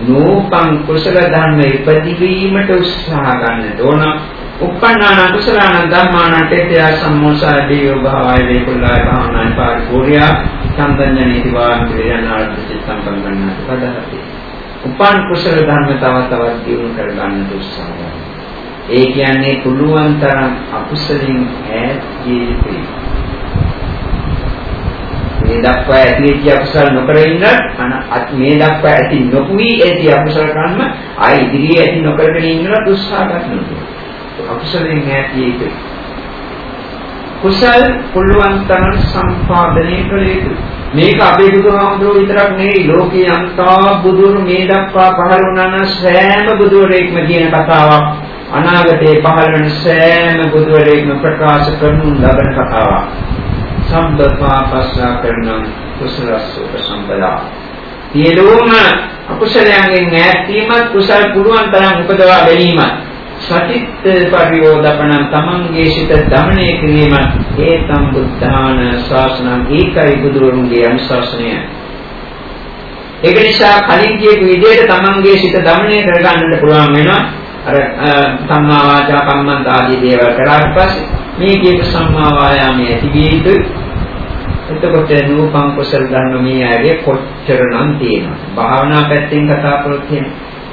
නූපං කුසල ධර්ම ඉපදිවීමට උත්සාහ ගන්නට ඕන. උප්පන්නාන කුසලාන ධම්මාන තේත්‍ය සම්මෝසාය දීව භාවය වේකුල්ලාය භාවනාය පාරිපූර්ණ්‍ය සම්පන්නනීති වාන් ක්‍රියානාර්ථ චිත්තම් පංගන්නත් පදහති. උපන් කුසල ධර්ම තව තවත් දියුණු කර ගන්නට උත්සාහ ගන්න. ඒ කියන්නේ පුළුවන් තරම් අකුසලින් ඈත් විය යුතුයි. මේ දක්වා ඇති ඇති අකුසල නොකර ඉන්න අන මේ දක්වා ඇති නොකුවි ඇති අකුසල කර්ම ආයි ඉදිරියේ ඇති නොකරගෙන ඉන්නලා දුස්සහා ගන්නවා. අකුසලෙන් ඈත් යුතුයි. කුසල් පුළුවන් තරම් සම්පාදනය කළ යුතුයි. මේක අපේ බුදුහාමුදුරුවෝ විතරක් නෙවෙයි ලෝකේ අන්තා බුදුරු මේ දක්වා පහළ වුණාන සෑම බුදුරෙක්ම කියන කතාවක් අනාගතයේ පහළ වෙන සෑම බුදුරෙක්ම ප්‍රකාශ කරනු ලබන කතාවක්. සම්බපාපස්සා කරන කුසලස්ස උපසම්පදා. සියලුම අකුසලයන්ගෙන් ඈත් වීමත් කුසල පුරුවන් තරම් උපදවා ගැනීමත් සතිත් පරියෝදපණ තමන්ගේ සිත දමණය කිරීම ඒතම් බුද්ධාන ශාසනං ඒකයි බුදුරුන්ගේ අනුශාසනය. ඒක නිසා කලින් කියපු විදිහට තමන්ගේ සිත දමණය කරගන්නට පුළුවන් වෙනවා. අර සම්මා වාචා කම්මන්ත ආදී දේවල් කරාට පස්සේ මේ කියපු සම්මා වායාමයේ ඇතිවිය යුතුයි. එතකොට නූපං කුසල ධර්ම මේ ඇගේ කොච්චරනම් තියෙනවද? භාවනා පැත්තෙන් කතා කරොත් එහෙම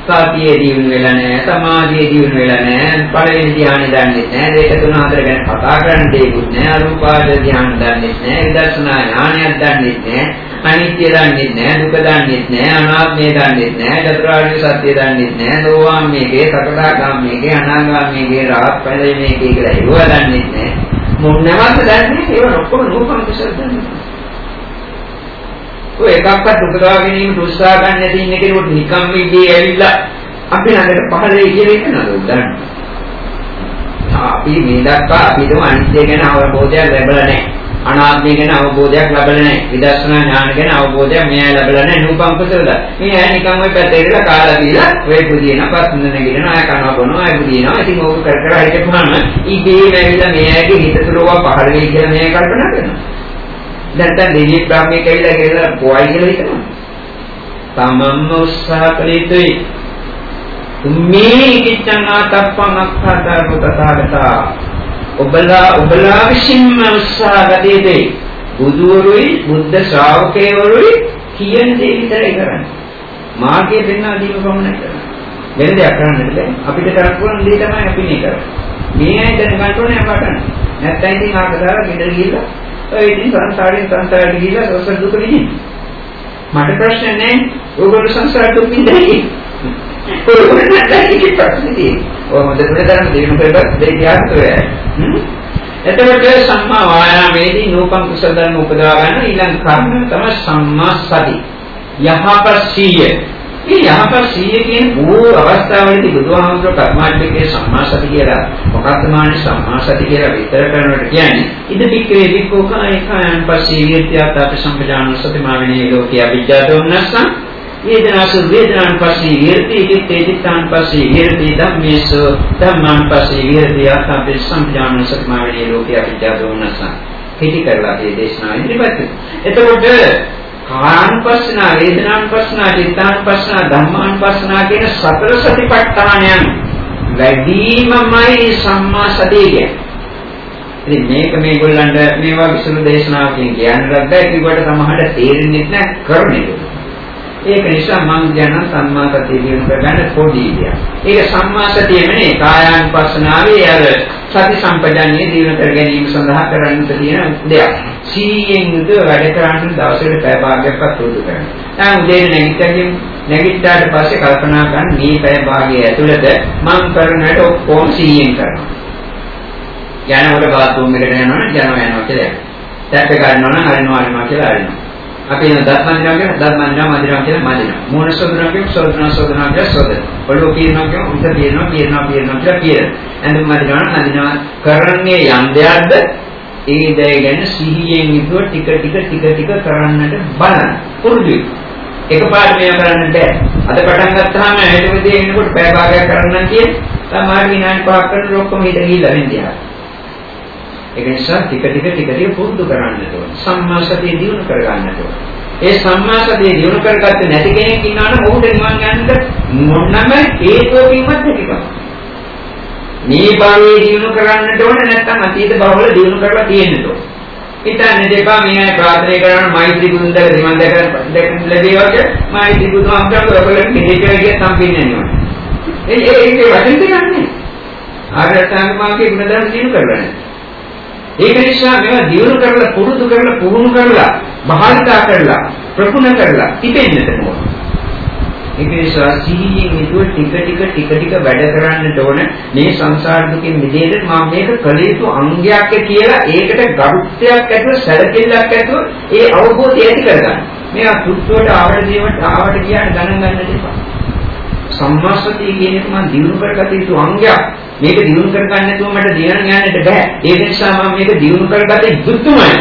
සතියේ දිනු වෙලා නැහැ, සමාධියේ දිනු වෙලා නැහැ, පළවෙනි ධ්‍යානෙ දන්නේ නැහැ, දෙක තුන හතර ගැන කතා කරන්න දෙයක්වත් නැහැ, අරූපාද ධ්‍යාන දන්නේ නැහැ, විදර්ශනා ඥානයක් දන්නේ නැහැ, අනිත්‍ය දන්නේ නැහැ, දුක දන්නේ නැහැ, අනාත්මය දන්නේ නැහැ, චතුරාර්ය සත්‍ය දන්නේ නැහැ, සෝවාන් මේකේ, සකදාගාම මේකේ, අනාගාම මේකේ, රහත් ඵලයේ මේකේ කියලා ඒව දන්නේ නැහැ. මොනවද දන්නේ? ඒව ඔක්කොම නූපන් කුසල දන්නේ. ඔය එකක්වත් උපදවා ගැනීම උත්සාහ ගන්න නැති ඉන්න කෙනෙකුට නිකම් ඉදී ඇවිල්ලා අපි ළඟට පහළේ කියලා හිතනවද උදාන්න. අපි මේ දක්වා අපිට අනිත්‍ය ගැන අවබෝධයක් ලැබලා නැහැ. අනාත්මය ගැන අවබෝධයක් ලැබලා නැහැ. විදර්ශනා ඥාන ගැන අවබෝධයක් මෙයා ලැබලා නැහැ. නූපම් කුසලද. මේ ඇයි නිකන් ඔය පැත්තේ ඉඳලා කාලා දීලා ඔය පුදින පස්සෙන් නැගිටින අය කනවා බොනවා අය පුදිනවා. ඉතින් ඕක කර කර හිටපුවාම ඉබේම ඇවිල්ලා මෙයාගේ හිත තුළ පහළ වෙයි කියලා මෙයා කල්පනා කරනවා. නැත්නම් දෙවියෙක් බ්‍රාහ්මණයෙක් ඇවිල්ලා කියලා පොයි කියලා හිතනවා. තමන්ම උත්සාහ කළ යුතුයි. මේ කිච්ඡං ආතප්පං අක්ඛාතරව තථාගතා. ඔබලා ඔබලා විසින්ම උත්සාහ ගතේදී බුදුවරුයි බුද්ධ ශ්‍රාවකයවරුයි කියන දේ විතරයි කරන්නේ. මාර්ගය දෙන්නා දීම පමණයි කරන්නේ. වෙන දෙයක් කරන්න බෑ. අපිට කරන්න පුළුවන් දේ තමයි අපි මේ කරන්නේ. මේ ඇයි දැනගන්න ඕනේ අපට. නැත්නම් ඉතින් ආකදාලා ගෙදර ගිහලා ඒ ඉතින් සංසාරයෙන් සංසාරයට ගිහිලා සසර දුක විඳින්න. මට ප්‍රශ්න නැහැ. ඕගොල්ලෝ සංසාර දුක් විඳින්නේ. ඕගොල්ලෝ නැත්නම් ප්‍රශ්නේ තියෙන්නේ. ඔය හොඳට මෙතන දිනු කරලා දෙයක් යාත්‍රාවයි. එතකොට සම්මා වායාමේදී නූපම් කුසල ධර්ම උපදවා ගන්න ඊළඟ කර්ම තමයි සම්මා සති. යහපත් සීය. මේ යහපත් සීය කියන බොහෝ අවස්ථාවලදී බුදුහාමුදුරුවෝ කර්මාන්තයේ සම්මා සති කියලා මොකක්ද මානේ සම්මා සති කියලා විතර කරනකොට කියන්නේ ඉද පික්කේ වික්කෝ කාය කායන් පස්සේ විද්‍යාත අප සම්පජාන සතිමාවිනේ ලෝකේ අවිජ්ජාතෝ නැස්සම් වේදනාසු වේදනාන් පස්සේ විහෙරති චිත්තේ චිත්තාන් පස්සේ විහෙරති ධම්මේසු ධම්මාන් පස්සේ විහෙරති ආතපේ සම්පජාන සතිමාවිනේ ලෝකේ අවිජ්ජාතෝ නැස්සම් හිටි කරලා මේ දේශනාව ඉදිරිපත් එතකොට කායानुපස්සනා වේදනානුපස්සනා චිත්තානුපස්සනා ධම්මානුපස්සනා කියන සතර සතිපට්ඨානයන් වැඩිමමයි සම්මා සතිය කියන්නේ. ඉතින් මේක මේගොල්ලන්ට මේවා විසුණු දේශනාවකින් කියන්න බෑ කිව්වට සමහරට තේරෙන්නේ නැහැ කරන්නේ. ඒක නිසා මම කියන සම්මා සතිය කියන කරගන්න පොඩි ඉතියක්. ඒක සම්මා සතිය නෙමෙයි කායානුපස්සනාවේ අර සති සම්පජන්ණය දිනු කර ගැනීම සඳහා කරන්න තියෙන දෙයක්. සීයෙන් යුතුව වැඩ කරන්න දවසකට පැය භාගයක්වත් උදු කරන්න. දැන් උදේ නැගිටින්න නැගිට්ටාට පස්සේ කල්පනා කරන්න මේ පැය භාගය ඇතුළත මම කරන වැඩ ඔක්කොම සීයෙන් කරනවා. යනකොට බාත්රූම් එකට යනවනම් යනවා යනවා කියලා. ටැප් එක ගන්නවා නම් හරිනවා හරිනවා කියලා හරිනවා. අපි එන දත් මන්දිරම් කියන දත් මන්දිරම් මන්දිරම් කියන මන්දිරම්. මූණ සෝදනවා කියන සෝදනවා සෝදනවා කියන සෝදන. ඔළුව කියනවා කියන උන්ට කියනවා කියනවා කියනවා කියලා කියන. ඇඳුම් මන්දිරම් නදිනවා කරන්නේ යම් දෙයක්ද ඒ දේ ගැන සිහියෙන් යුතුව ටික ටික ටික ටික කරන්නට බලන්න. පුරුදුයි. එකපාරට මේව කරන්න බෑ. අද පටන් ගත්තාම හෙට උදේ එනකොට පැය භාගයක් කරන්න කියන තමයි විනාඩි 5ක් කරන ඔක්කොම හිත ගිහිල්ලා වෙන්නේ. ඒක නිසා ටික ටික ටික ටික පුරුදු කරන්නට ඕන. සම්මා සතිය දියුණු කරගන්නට ඕන. ඒ සම්මා සතිය දියුණු කරගත්තේ නැති කෙනෙක් ඉන්නවා නම් ඔහුට නිවන් යන්න මොනම හේතුවකින්වත් නැතිකම. මේ භවයේ දියුණු කරන්නට ඕන නැත්නම් අතීත භවවල දියුණු කරලා තියෙන්න ඕන. හිතන්නේ දෙපා මේ අය ප්‍රාර්ථනා කරන මෛත්‍රී බුදුන් දැක දිමන් දැක දැක ලැබියවගේ මෛත්‍රී බුදුන් අම්බරක ඔයගොල්ලෝ මෙහෙට ගිය සම්පින්නේ නෑ. ඒ ඒ ඒ වචන දෙන්නේ. ආරතන් මාගේ ගුණධර්ම දිනු කරලා නැහැ. ඒක නිසා මේවා දියුණු කරලා පුරුදු කරලා පුහුණු කරලා භාවිතා කරලා ප්‍රගුණ කරලා තිබෙන්නට ඕන. ඒක නිසා සිහියෙන් හිතුව ටික ටික ටික ටික වැඩ කරන්නට ඕන මේ සංසාර දුකෙන් මිදෙන්න මම මේක කළ යුතු අංගයක් කියලා ඒකට ගරුත්වයක් ඇතුව සැලකිල්ලක් ඇතුව ඒ අවබෝධය ඇති කරගන්න. මේවා තුත්තුවට ආවට දේවට ආවට කියන ගණන් ගන්නට එපා. සම්මාසතිය කියන එක මම දිනු කරගත යුතු අංගයක්. මේක දිනු කරගන්න නැතුව මට දිනන්න යන්නට බෑ. ඒ නිසා මම මේක දිනු කරගත යුතුමයි.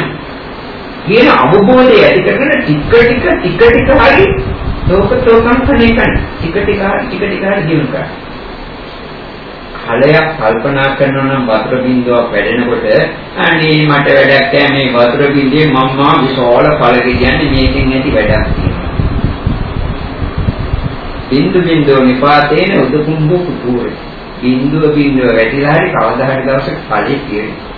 කියන අවබෝධය ඇති කරගෙන ටික ටික ටික ටික හරි ලෝකතෝකම් කණේකන් ටික ටික ටික ටික හරි දිනු කරා. කලයක් කල්පනා කරනවා නම් වතුර බින්දුවක් වැඩෙනකොට අනේ මට වැඩක් නැහැ මේ වතුර බින්දුවේ මම්මා විශාල ඵල කියන්නේ මේකෙන් ඇති වැඩක් තියෙනවා. බින්දු බින්දුව නිපාතේන උදකුම්භ කුපුරේ. බින්දුව බින්දුව වැටිලා හරි කවදා හරි දවසක ඵලෙ තියෙනවා.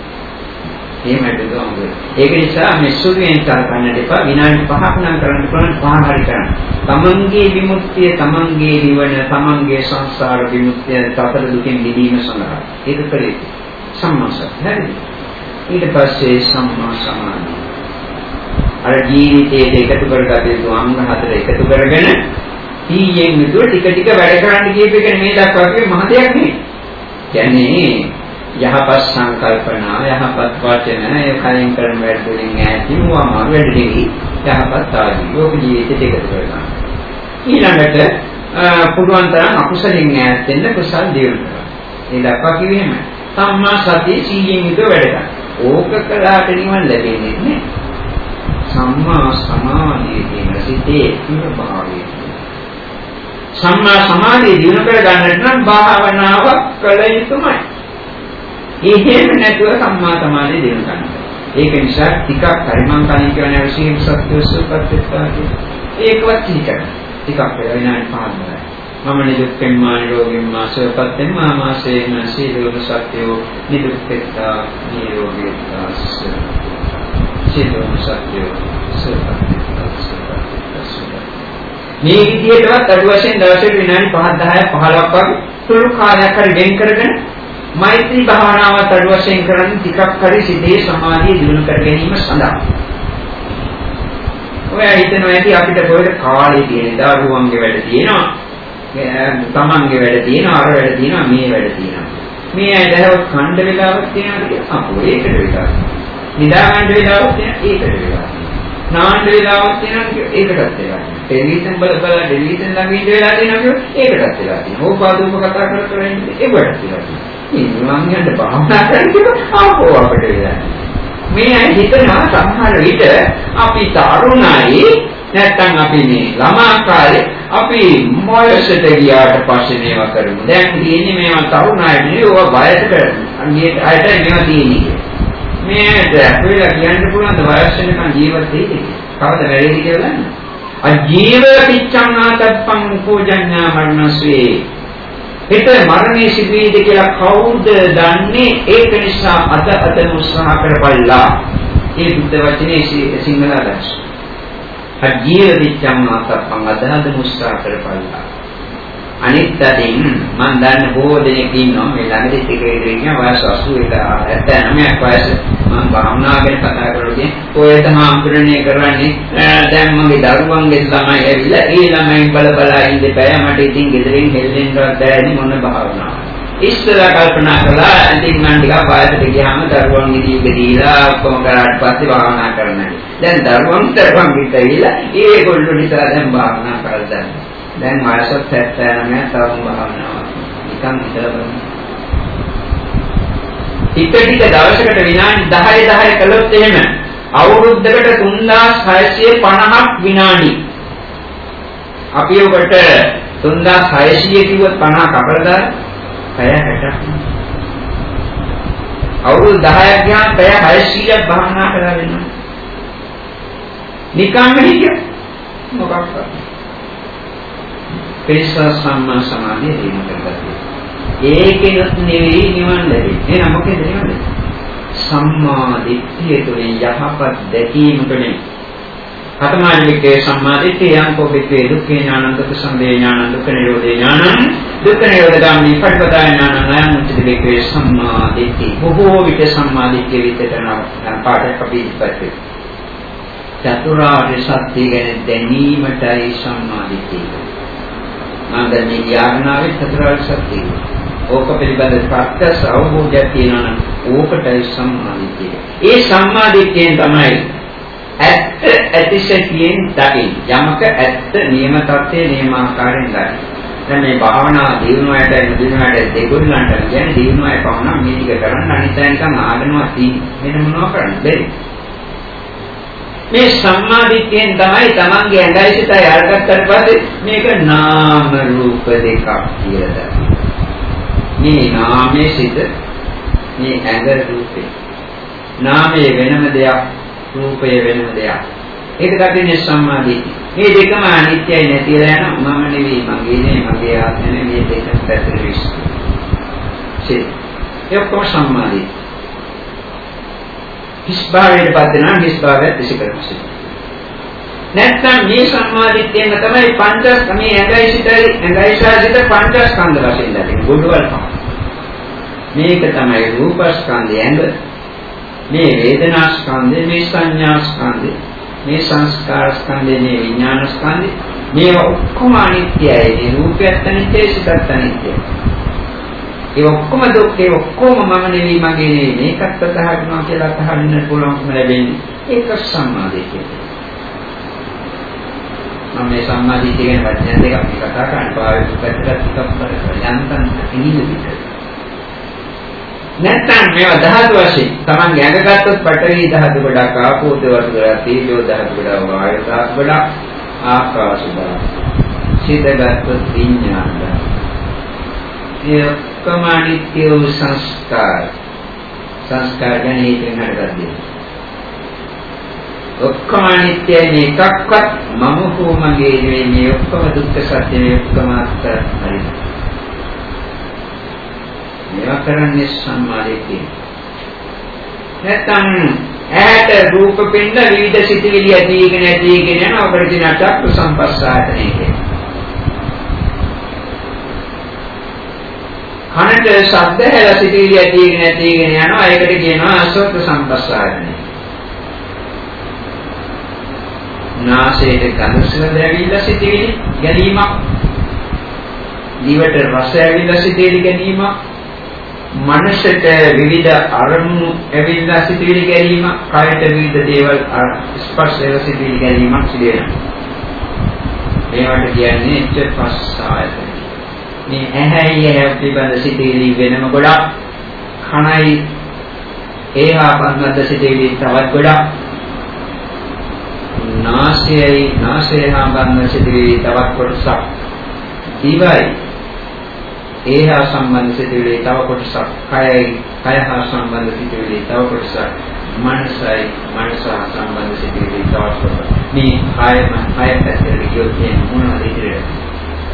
එහෙමද දුවම. ඒක නිසා මේ සුළුෙන් කරකන්නට එපා විනාඩි 5ක් නම් කරන්න පුළුවන් පහ හරි කරන්න. තමන්ගේ විමුක්තිය තමන්ගේ නිවන තමන්ගේ සංසාර විමුක්තිය සතර දුකෙන් මිදීම සඳහා ඒක කරේ. සම්මාසත් හරිද? ඊට පස්සේ සම්මා සමාධිය. අර ජීවිතයේ එකතු කරගත යුතු අංග හතර එකතු කරගෙන සීයෙන් යුතුව ටික ටික වැඩ කරන්න කියප එක මේ දක්වා කියේ මහ දෙයක් නෙවෙයි. කියන්නේ යහපත් සංකල්පනා යහපත් වචන ඒ කලින් කරන වැඩ වලින් ඈතින් වම වැඩ දෙවි යහපත් ආදී යෝග ජීවිතයට එකතු කරගන්න. ඊළඟට පුළුවන් තරම් අකුසලින් ඈත් වෙන්න කුසල් දියුණු කරනවා. ඒ දක්වා කිව්වෙම සම්මා සතිය සීයෙන් යුතුව වැඩ කරනවා. ඕක කළාට නිවන් ලැබෙන්නේ නැහැ. සම්මා සමාධිය කියන සිතේ ඉන්න භාවය. සම්මා සමාධිය දිනු කර ගන්නට නම් භාවනාව කළ යුතුමයි. එහෙම නැතුව සම්මා සමාධිය දිනු ගන්න. ඒක නිසා ටිකක් පරිමං කලින් කියන විශේෂ සත්‍ය සුපත්ත්වා ඒකවත් ටිකක් ටිකක් වෙනායි පාන්නයි. මම නිදුක්ෙන් මා නිරෝගීන් මා සුවපත් මා මාසේන සීලෝක සත්‍යෝ නිදුක්කෙත්තා නිරෝගීත්තා සීලෝක සත්‍යෝ සුවපත් මේ විදිහටවත් අඩු වශයෙන් දවසට විනාඩි 5 10 15ක් වගේ සුළු කාලයක් හරි වෙන් කරගෙන මෛත්‍රී භාවනාවත් අඩු වශයෙන් කරන්නේ ටිකක් හරි සිතේ සමාධිය දිනු කර ගැනීම සඳහා. ඔය හිතනවා ඇති අපිට කොහෙද කාලේ තියෙන දරුවන්ගේ වැඩ තියෙනවා. තමන්ගේ වැඩ තියෙනවා, අර වැඩ තියෙනවා, මේ වැඩ තියෙනවා. මේ ඇයි දැහවත් ඛණ්ඩ වෙලාවක් තියෙනවා කියලා අපෝ ඒකට වෙලාවක්. නිදා ගන්න වෙලාවක් තියෙනවා ඒකට වෙලාවක්. නාන්න වෙලාවක් තියෙනවා ඒකටත් වෙලාවක්. ටෙලිවිෂන් බල බල ටෙලිවිෂන් ළඟ ඉන්න වෙලාව තියෙනවා ඒකටත් වෙලාවක්. ඕපාදූප කතා කර කර ඉන්නේ ඒකටත් වෙලාවක්. නිවන් යන්න භාවනා කරනකොට ආපෝ අපිට වෙලා. මේ අය හිතනවා සමහර විට අපි තරුණයි නැත්තම් අපි මේ ළමා කාලේ අපි මොයසට ගියාට පස්සේ මේවා කරමු. දැන් තියෙන්නේ මේවා තරුණයිනේ ඒවා වයසට අනිත් අයට මේවා තියෙන්නේ. මේකට අපිලා කියන්න පුළුවන් වයස් වෙනකන් ජීවත් වෙන්නේ. කවද වැඩි කියලා දන්නේ? අජීව පිච්ඡං ආතප්පං කෝජඤ්ඤා මරණස්වේ හෙට මරණය සිදුවේද කියලා කවුද දන්නේ? ඒක නිසා අද අද උත්සාහ කරපල්ලා. මේ බුද්ධ වචනේ සිංහල අදහස. අජීව විච්ඡම් මාතප්පං අද අද උත්සාහ කරපල්ලා. අනිත් අතින් මම දන්න බොහෝ දෙනෙක් ඉන්නවා මේ ළඟදී ටික ඉදිරියෙන් වයස 81 79ක් වයස මම භාවනා ගැන කතා කරන්නේ ඔය තමයි අම්පරණය කරන්නේ? දැන් මගේ දරුවන්ගේ ළමයි ඇවිල්ලා ඒ ළමයින් බල බල ඉඳ බෑ මට ඉතින් ගෙදරින් හෙල්ලෙන්නවත් බෑනේ මොන භාවනාව ඉස්සලා කල්පනා කළා ඉතින් මම ටිකක් වයසට ගියාම දරුවන් ඉදීක දීලා ඔක්කොම කරාට පස්සේ භාවනා කරන්නයි දැන් දරුවන් දරුවන් ඉතිවිලා ඒගොල්ලෝ නිසා දැන් භාවනා කරලා දැන් වයස 79 තවම භාවනාවක්. නිකන් හිතලා බලන්න. ටික ටික දවසකට විනාඩි 10 10 කළොත් එහෙම අවුරුද්දකට 3650ක් විනාඩි. අපි ඔබට 3600 කිව්වොත් 50 කපරදාර පැය 60ක්. අවුරුදු 10ක් ගියාම පැය 600ක් භාවනා කරලා වෙනවා. නිකම්ම හිටිය මොකක්ද? පිරිසස් සම්මා සමාධිය දිනු කරගත්තා. ඒකෙනුත් නෙවෙයි නිවන් ලැබෙන්නේ. එහෙනම් මොකේද නිවන් ලැබෙන්නේ? සම්මා දිට්ඨිය තුළින් යහපත් දැකීම තුළින් කතමාලිකේ සම්මාදිට්ඨිය යංකෝ පිටේ දුක්ඛේ ඥානං දුක්ඛ සම්බේ ඥානං දුක්ඛ නිරෝධේ ඥානං දුක්ඛ නිරෝධගාමී පටිපදා ඥානං අයං උච්චතිකේ සම්මාදිට්ඨිය බොහෝ විට සම්මාදිට්ඨිය විතරන පාඩක අපි ඉස්පත් චතුරාර්ය සත්‍ය ගැන දැනීමටයි සම්මාදිට්ඨිය මම දැන් මේ ඥානාවේ චතුරාර්ය සත්‍යය. ඕක පිළිබඳ ප්‍රත්‍යක්ෂ අවබෝධයක් තියෙනවා නම් ඕකටයි සම්මාදිට්ඨිය. ඒ සම්මාදිට්ඨියෙන් තමයි ඇත්ත ඇතිශතියෙන් දකින්න. යමක ඇත්ත නියම තත්ත්වයේ නියමාකාරයෙන් දකින්න. දැන් මේ භාවනා දිනුවාට දිනුවාට දෙගොල්ලන්ට කියන්නේ දිනුවායි පවුනම් මේ ටික කරන්න අනිත් අය නිකන් ආගනවා තියෙන වෙන මොනව කරන්නේ බැරි. මේ සම්මාදිට්ඨියෙන් තමයි Tamange ඇඟයි සිතයි අරගත්තට පස්සේ මේක නාම රූප දෙකක් කියලා මේ නාමයේ සිත මේ ඇඟ රූපේ. නාමයේ වෙනම දෙයක් රූපය වෙනම දෙයක්. ඒක දකින්නේ සම්මාදිට්ඨිය. මේ දෙකම අනිත්‍යයි නැතිලා යන මම නෙවෙයි මගේ නෙවෙයි මගේ ආත්මය නෙවෙයි. මේ දෙක පැත්තට විශ්සි ඒ ඔක්කොම සම්මාදිට්ඨිය. හිස් භාවයට පත් වෙනවා හිස් භාවයත් විසිකරනවා. නැත්නම් මේ සම්මාදිට්ඨියම තමයි පංචස් මේ ඇඟයි සිතයි ඇඟයි ශාසිත පංචස්කන්ධ වශයෙන් දැකෙන ගොඩවල් පහ. මේක තමයි රූපස්කන්ධය ඇඟ මේ වේදනාස්කන්ධය මේ සංඥාස්කන්ධය මේ සංස්කාරස්කන්ධය මේ විඥානස්කන්ධය මේවා ඔක්කොම අනිත්‍යයි. මේ රූපයත් අනිත්‍යයි සිතත් අනිත්‍යයි. ඒ ඔක්කොම දුක් ඒ ඔක්කොම මම නෙවෙයි මගේ නෙවෙයි මේකත් අතහරිනවා කියලා අතහරින්න පුළුවන්කම ලැබෙන්නේ ඒක සම්මාදිට්ඨිය. මම මේ සම්මාදිට්ඨිය ගැන වචන දෙකක් මේ කතා කරන්න පාවිච්චි පැත්තට ටිකක් කරලා යන්තම් ඉනිවිද. නැත්නම් මේවා ධාතු වශයෙන් Taman ගැඟගත්තොත් පඨවි ධාතු ගොඩක් ආපෝ ධාතු ගොඩක් තීජෝ ධාතු ගොඩක් වායු ධාතු ගොඩක් ආකාශ ධාතු. සිතගත්තොත් විඥාන ධාතු. ඒ ඔක්කොම අනිත්‍ය වූ සංස්කාර සංස්කාර ගැන හිතෙන් හටගන්නේ ඔක්කොම අනිත්‍යයි මේ එකක්වත් මම හෝ මගේ නෙවෙයි මේ ඔක්කොම දුක්ඛ සත්‍ය මේ ඔක්කොම අත්‍ය හරි. මේවා කරන්නේ සම්මාදිට්ඨිය. නැත්තම් ඇහැට රූප පින්ද විවිධ සිතිවිලි ඇතිගෙන ඇතිගෙන යන ඔබට දින චක්ක සම්පස්සායතනෙ කියන්නේ කනට ඊළඟට ශබ්ද හැල සිටිවිලි ඇතිගෙන ඇතිගෙන යනවා. ඒකට කියනවා අසෝත සම්පස්සායනයි නාසයට ගඳ සුවඳ ඇවිල්ලා සිටිවිලි ගැනීමක්. දිවට රස ඇවිල්ලා සිටිවිලි ගැනීමක්. මනසට විවිධ අරමුණු ඇවිල්ලා සිටිවිලි ගැනීමක් කායට විවිධ දේවල් ස්පර්ශ වෙලා සිටිවිලි ගැනීමක් සිදු වෙනවා. මේවට කියන්නේ චපස්සායතන මේ ඇහැයි ඇහැ පිළිබඳ සිටිවිලි වෙනම ගොඩක් කනයි ඒහා පන්වද්ද සිටිවිලි තවත් ගොඩක් නාසයයි නාසය හා පන්වද්ද සිටිවිලි තවත් කොටසක්. දිවයි ඒහා සම්බන්ධ සිටිවිලි තව කොටසක්. කයයි කය හා සම්බන්ධ සිටිවිලි තව කොටසක්. මනසයි මනස හා සම්බන්ධ සිටිවිලි තව කොටසක්. මේ කයම කය පැත්තට ගියොත් මොනවද ඉතිරෙන්නේ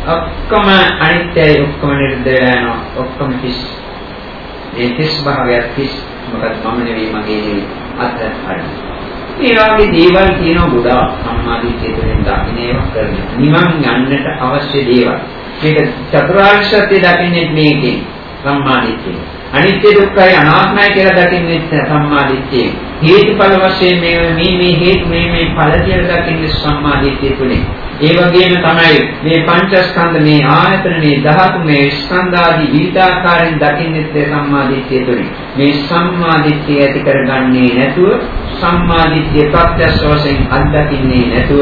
ඔක්කොම අනිත්‍යයි ඔක්කොම නිරුද්ධ වෙනවා. ඔක්කොම කිස්. ඒ කිස් භාවයක් කිස් මොකද මම නෙවෙයි මගේ නෙවෙයි. අත්හරින මේ වගේ දේවල් කියන ගොඩාක් සම්මාදිට්ඨිය තුළින් දකින්නේව කරන නිවන් යන්නට අවශ්‍ය දේවල්. මේක චතුරාර්ය සත්‍ය දකින්නේ මේකෙන් සම්මාදිට්ඨිය. අනිත්‍ය දුක්ඛයි අනාත්මයි කියලා දකින්නේ සම්මාදිට්ඨිය. හේතුඵල වශයෙන් මේ මේ මේ හේතු මේ මේ ඵල කියලා දකින්නේ සම්මාදිට්ඨිය තුළින් ඒ වගේම තමයි මේ පංචස්කන්ධ මේ ආයතන මේ ධාතු මේ ස්කන්ධ ආදී විවිධාකාරයෙන් දකින්නේ සම්මාදිට්ඨිය තුළින්. මේ සම්මාදිට්ඨිය ඇති කරගන්නේ නැතුව සම්මාදිට්ඨිය ප්‍රත්‍යක්ෂ වශයෙන් අත්දකින්නේ නැතුව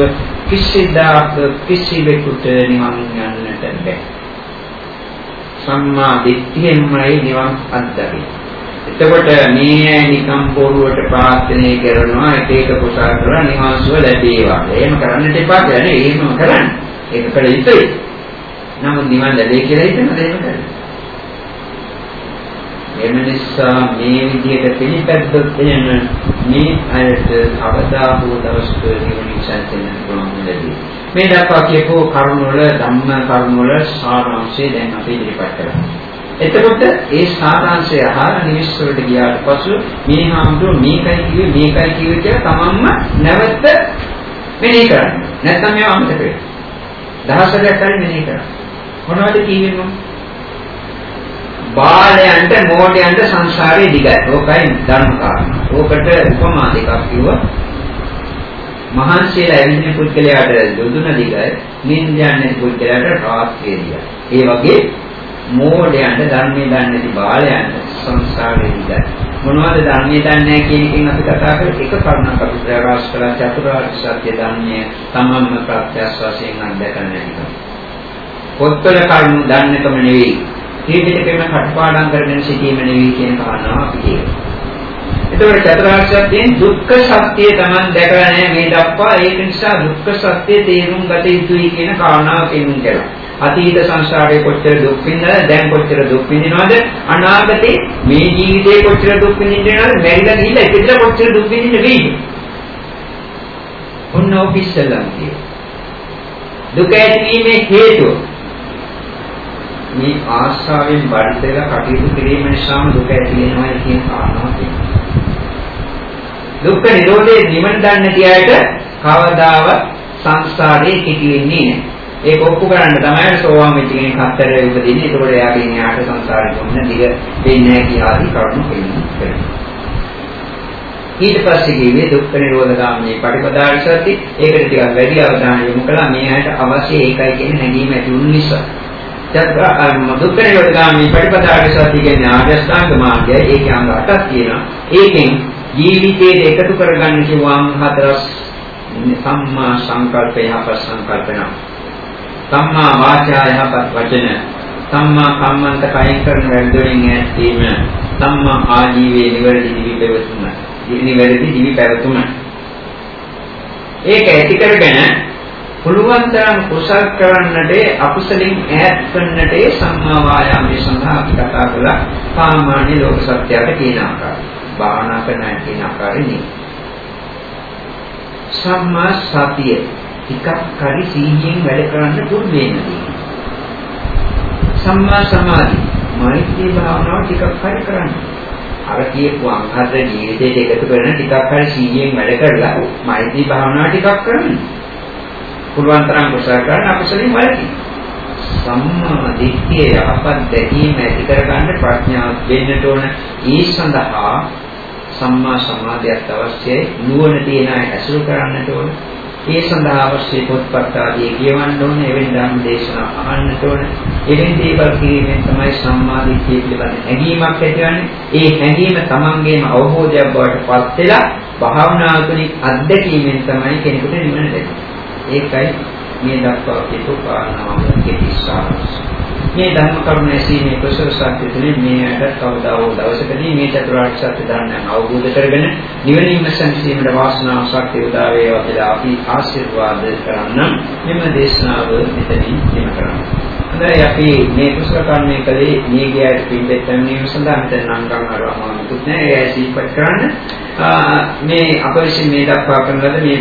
කිසිදාක කිසිවෙකුට නිවන් යන්නට බැහැ. සම්මාදිට්ඨියෙන්මයි නිවන් අත්දකින්නේ. එතකොට මේ නිකම් පොරුවට ප්‍රාර්ථනා කරනවා එක එක කුසල කරලා නිවන්සුව ලැබේවා. එහෙම කරන්නට එපා කියන්නේ එහෙම කරන්න. ඒක කළ යුතුයි. නමුත් නිවන් ලැබේ කියලා හිතනද එහෙම කරන්නේ? එම නිසා මේ විදිහට පිළිපැද්දොත් එන මේ අයට අවදා වූ දවසක නිවන සැලසෙන්න පුළුවන් ලැබේ. මේ දක්වා කියපෝ කරුණ වල ධම්ම කරුණ වල සාරාංශය දැන් අපි ඉදිරිපත් කරනවා. එතකොට ඒ සාරාංශය අහලා නිවිස් වලට ගියාට පසු මේ හාමුදුරුවෝ මේකයි කිව්වේ මේකයි කිව්වේ කියලා තමන්ම නැවත මෙනෙහි කරන්න. නැත්නම් මේව අමතක වෙනවා. දහසකට හරි මෙනෙහි කරන්න. මොනවද කියන්නේ? බාලයන්ට මෝඩයන්ට සංසාරේ දිගයි. ඕකයි ධර්ම කාරණා. ඕකට උපමා දෙකක් කිව්වා. මහන්සියලා ඇවිදින පුද්ගලයාට යොදුන දිගයි, නින්දයන්ගේ පුද්ගලයාට රාත්‍රිය දිගයි. ඒ වගේ මෝඩයන්ට ධර්මයේ දන්නේ නැති බාලයන්ට සංසාරේ ඉඳලා මොනවද ධර්මයේ දන්නේ නැහැ කියන එකෙන් අපි කතා කරේ එක කරුණක් අපි ප්‍රකාශ කළා චතුරාර්ය සත්‍ය ධර්මයේ තමන්ම ප්‍රත්‍යක්ෂ වශයෙන් අත්දැකන්න එක. පොත්වල කරුණු දන්නකම නෙවෙයි. ජීවිතේම කටපාඩම් කරගෙන සිටීම නෙවෙයි කියන කාරණාව අපි කියනවා. එතකොට චතුරාර්ය සත්‍යයෙන් දුක්ඛ සත්‍යය Taman දැකලා නැහැ මේ දක්වා ඒක නිසා දුක්ඛ සත්‍ය තේරුම් ගත යුතුයි කියන කාරණාව පෙන්වන්න කළා. අතීත සංසාරේ කොච්චර දුක් විඳලා දැන් කොච්චර දුක් විඳිනවද? අනාගතේ මේ ජීවිතේ කොච්චර දුක් විඳින්නවද මැරිලා ගිහිල්ලා ඉතින් කොච්චර දුක් විඳින්න වෙයිද? ඔන්න ඔෆිෂලම් කිය දුක ඇතිවීමේ හේතුව. මේ ආශාවෙන් බඩතල කටයුතු කිරීම නිසාම දුක ඇති වෙනවා කියන කාරණාව තියෙනවා. දුක්ඛ නිරෝධේ නිවන දන්නේ තියායට කවදාවත් සංසාරේ කිටි වෙන්නේ නැහැ. ඒක ඔප්පු කරන්න තමයි සෝවාන් වෙච්ච කෙනෙක් හතර උපදින්නේ. ඒකෝට එයාගේ න්යාට සංසාරේ කොහොමද දිග වෙන්නේ නැහැ කියලා කරුණු කියනවා. ඊට පස්සේ කිව්වේ දුක්ඛ නිරෝධ ගාමී පටිපදාර්ථ සති. ඒකට ටිකක් වැඩි අවධානය යොමු කළා. මේ ඇයට අවශ්‍ය ඒකයි කියන හැඟීම ඇති වුන නිසා. දුක්ඛ නිරෝධ ගාමී පටිපදාර්ථ සති කියන්නේ ආර්යසත්‍ය මාර්ගය. ඒකේ අංග 8ක් තියෙනවා. ඒකෙන් ජීවිතයේ එකතු කරගන්න කිව්වම් හතරස් සම්මා සංකල්පය හප සංකල්පනා සම්මා වාචා යහපත් වචන. සම්මා කම්මන්ත කයින් කරන වැරදොලින් ඈත්වීම සම්මා ආජීවයේ නිවැරදි දිවි පැවතුම. නිවැරදි දිවි පැවතුම. ඒක ඇති කරගෙන පුළුවන් තරම් කුසල් කරන්නට අකුසලින් ඈත් කරන්නට සම්මා වායාමයේ සඳහා අපි කතා කළා සාමාන්‍ය ලෝක සත්‍යයට කියන ආකාරය. භාවනා කරන කියන ආකාරය සම්මා සතිය. ටිකක් හරි සීයෙන් වැඩ කරන්න පුරුදු වෙන්න සම්මා සමාධි මෛත්‍රී භාවනාව ටිකක් හරි කරන්න. අර කියපු අංගහත ජීවිතයට එකතු කරන ටිකක් හරි සීයෙන් වැඩ කරලා මෛත්‍රී භාවනාව ටිකක් කරන්න. පුළුවන් තරම් කුසල කරන අකුසලින් වළකී. සම්මා දිට්ඨිය යහපත් දැකීම ඇති කරගන්න ප්‍රඥාව වෙන්නට ඕන. ඒ සඳහා සම්මා සමාධියක් අවශ්‍යයි. නුවණ තියන අය ඇසුරු කරන්නට ඕන. ඒ සඳහා අවශ්‍ය පොත්පත් ආදී කියවන්න ඕන. එවැනි ධර්ම දේශනා අහන්නට ඕන. එවැනි දේවල් කිරීමෙන් තමයි සම්මාදිට්ඨිය පිළිබඳ හැඟීමක් ඇතිවන්නේ. ඒ හැඟීම තමන්ගේම අවබෝධයක් බවට පත් වෙලා භාවනා තුළින් අත්දැකීමෙන් තමයි කෙනෙකුට නිවන ලැබෙන්නේ. ඒකයි මේ දක්වා කියපු කාරණාවගේ ඉස්සාරස්. මේ ධර්ම කරුණ ඇසීමේ කුසල ශක්තිය තුළින් මේ ඇට කවදා හෝ දවසකදී මේ චතුරාර්ය සත්‍ය ධර්මයන් අවබෝධ කරගෙන නිවනින්ම සංසීමට වාසනාව ශක්තිය උදා වේවා කියලා අපි ආශිර්වාද කරන්න මෙම දේශනාව මෙතනින් නිම කරනවා. හොඳයි අපි මේ කුසල කර්මයේ කලේ මේ ගියට පිළිපෙත් පැමිණීම සඳහා මෙතන නම් ගන්න අරවම මුකුත් නැහැ. ඒ ඇසීපත් කරන්න මේ අප විසින් මේ දක්වා කරන ලද මේ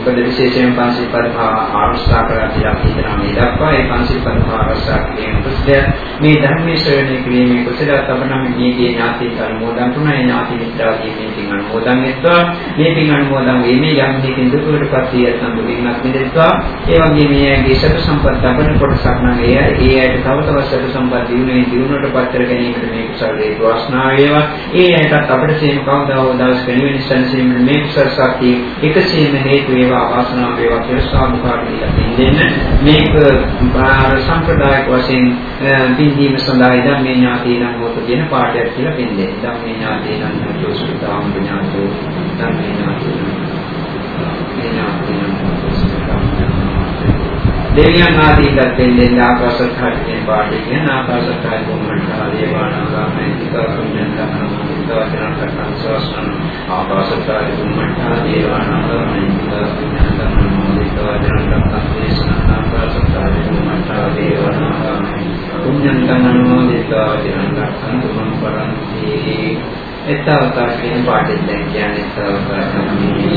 මොකද විශේෂයෙන් පංචශීල පදම ආරක්ෂා කරලා කියලා අපි හිතනවා මේ දක්වා ඒ පංචශීල පදම ආරක්ෂා කිරීම කුසලය. මේ ධර්මයේ ශ්‍රවණය කිරීමේ කුසලය අපනම මේකේ ඥාති අනුමෝදන් තුනයි ඥාති මිත්‍රාදී මේ පින් අනුමෝදන් වෙත්වා. මේ පින් අනුමෝදන් වීමේ යම් දෙකින් දුකටපත් විය සම්බුදින්වත් මිදෙත්වා. ඒ වගේම මේගේ සත සම්පත් ලබන කොටසක් නම් ඒ ඒ ඇයට තව තවත් සත සම්පත් දිනුනේ දිනුනට පත්තර ගැනීමට මේ කුසල හේතු වාසනා වේවා. ඒ ඇයටත් අපිට සේම කවදා හෝ දවස් වෙනුවෙන් සංසීමන මේ කුසල ශක්තිය එකසේම හේතු වේවා. වේවා වාසනාව වේවා කියලා සාදුකාරී දෙන්න මේක බාහිර සම්ප්‍රදායික වශයෙන් බින්දීම සඳහා ඉදම් මේ ඥාතීනම් හොත කියන පාඩයක් කියලා පෙන්නේ. ඉදම් මේ ඥාතීනම් හොත සුතාම් ඥාතෝ ඉදම් මේ ඥාතීනම් මේ ඥාතීනම් දෙවියන් ආදීට දෙන්නේ ආකාශත්හාට කියන පාඩේ කියන ආකාශත්හාට කොමන්ටා දේවානාගාමී තිකරුණ්‍යන් තමන වචන කරන සවස්න ආකාශත්හාට කොමන්ටා දේවානාගාමී තිකරුණ්‍යන් තමන මොදිත වචන කරන දේශන ආකාශත්හාට කොමන්ටා දේවානාගාමී පුඤ්ඤං තමන මොදිත වචන කරන තුමන් පරන්ති එතවතා කියන පාඩේ දැන් කියන්නේ එතවතා තමයි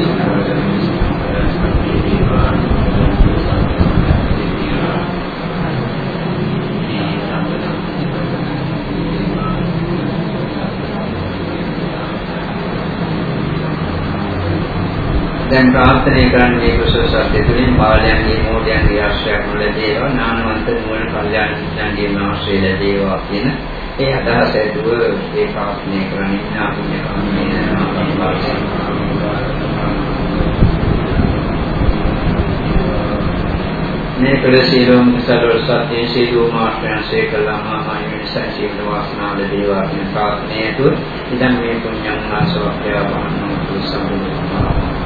දැන් ප්‍රාර්ථනා කරන්නේ කුසල සත්‍ය තුළින් බාලයන්ගේ මෝඩයන්ගේ ආශ්‍රයයක් ලැබේවා ඥානවන්ත නුවණ කල්යාණ මිත්‍රයන්ගේ ආශ්‍රය ලැබේවා කියන ඒ අදහස ඇතුව ඒ ප්‍රාර්ථනා කරන්නේ ඥාතිය කම්මේ මේ කළ සීලෝම කුසල සත්‍ය සීලෝම ආශ්‍රයන්සේ කළාම ආයුෂ සංසීවන වාසනාව ලැබේවා කියන ප්‍රාර්ථනාව ඇතුව ඉතින් මේ පුණ්‍යං ආසවක්ඛ්‍ය වහන්නෝ සම්බුද්ධ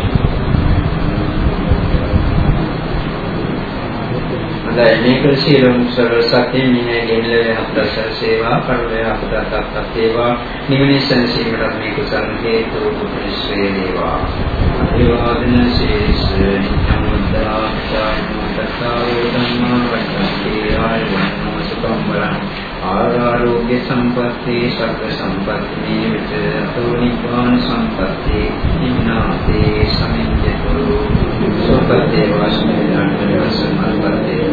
හොඳයි මේක සියලුම සර්ව සත්‍ය මිනේ ගෙල්ලේ අපදස සේවා කරුණේ අපදත්තක් වේවා නිවනේ සංසීමට මේ කුසල හේතු උපනිශ්‍රේ වේවා අභිවාදන ශේෂ නිත්‍යමුද්දා චාරිමතතාවෝ ධම්මා වච්චේ ආයුර්ණ සුඛං වරං ආරෝග්‍ය සම්පatti සබ්බ සම්පatti මේ විච අතෝ නිපාන සම්පatti ඉන්නාතේ සමිඤ්ඤතෝ සෝපත්තේ වාස්මේ ඥාන සම්පත්තේ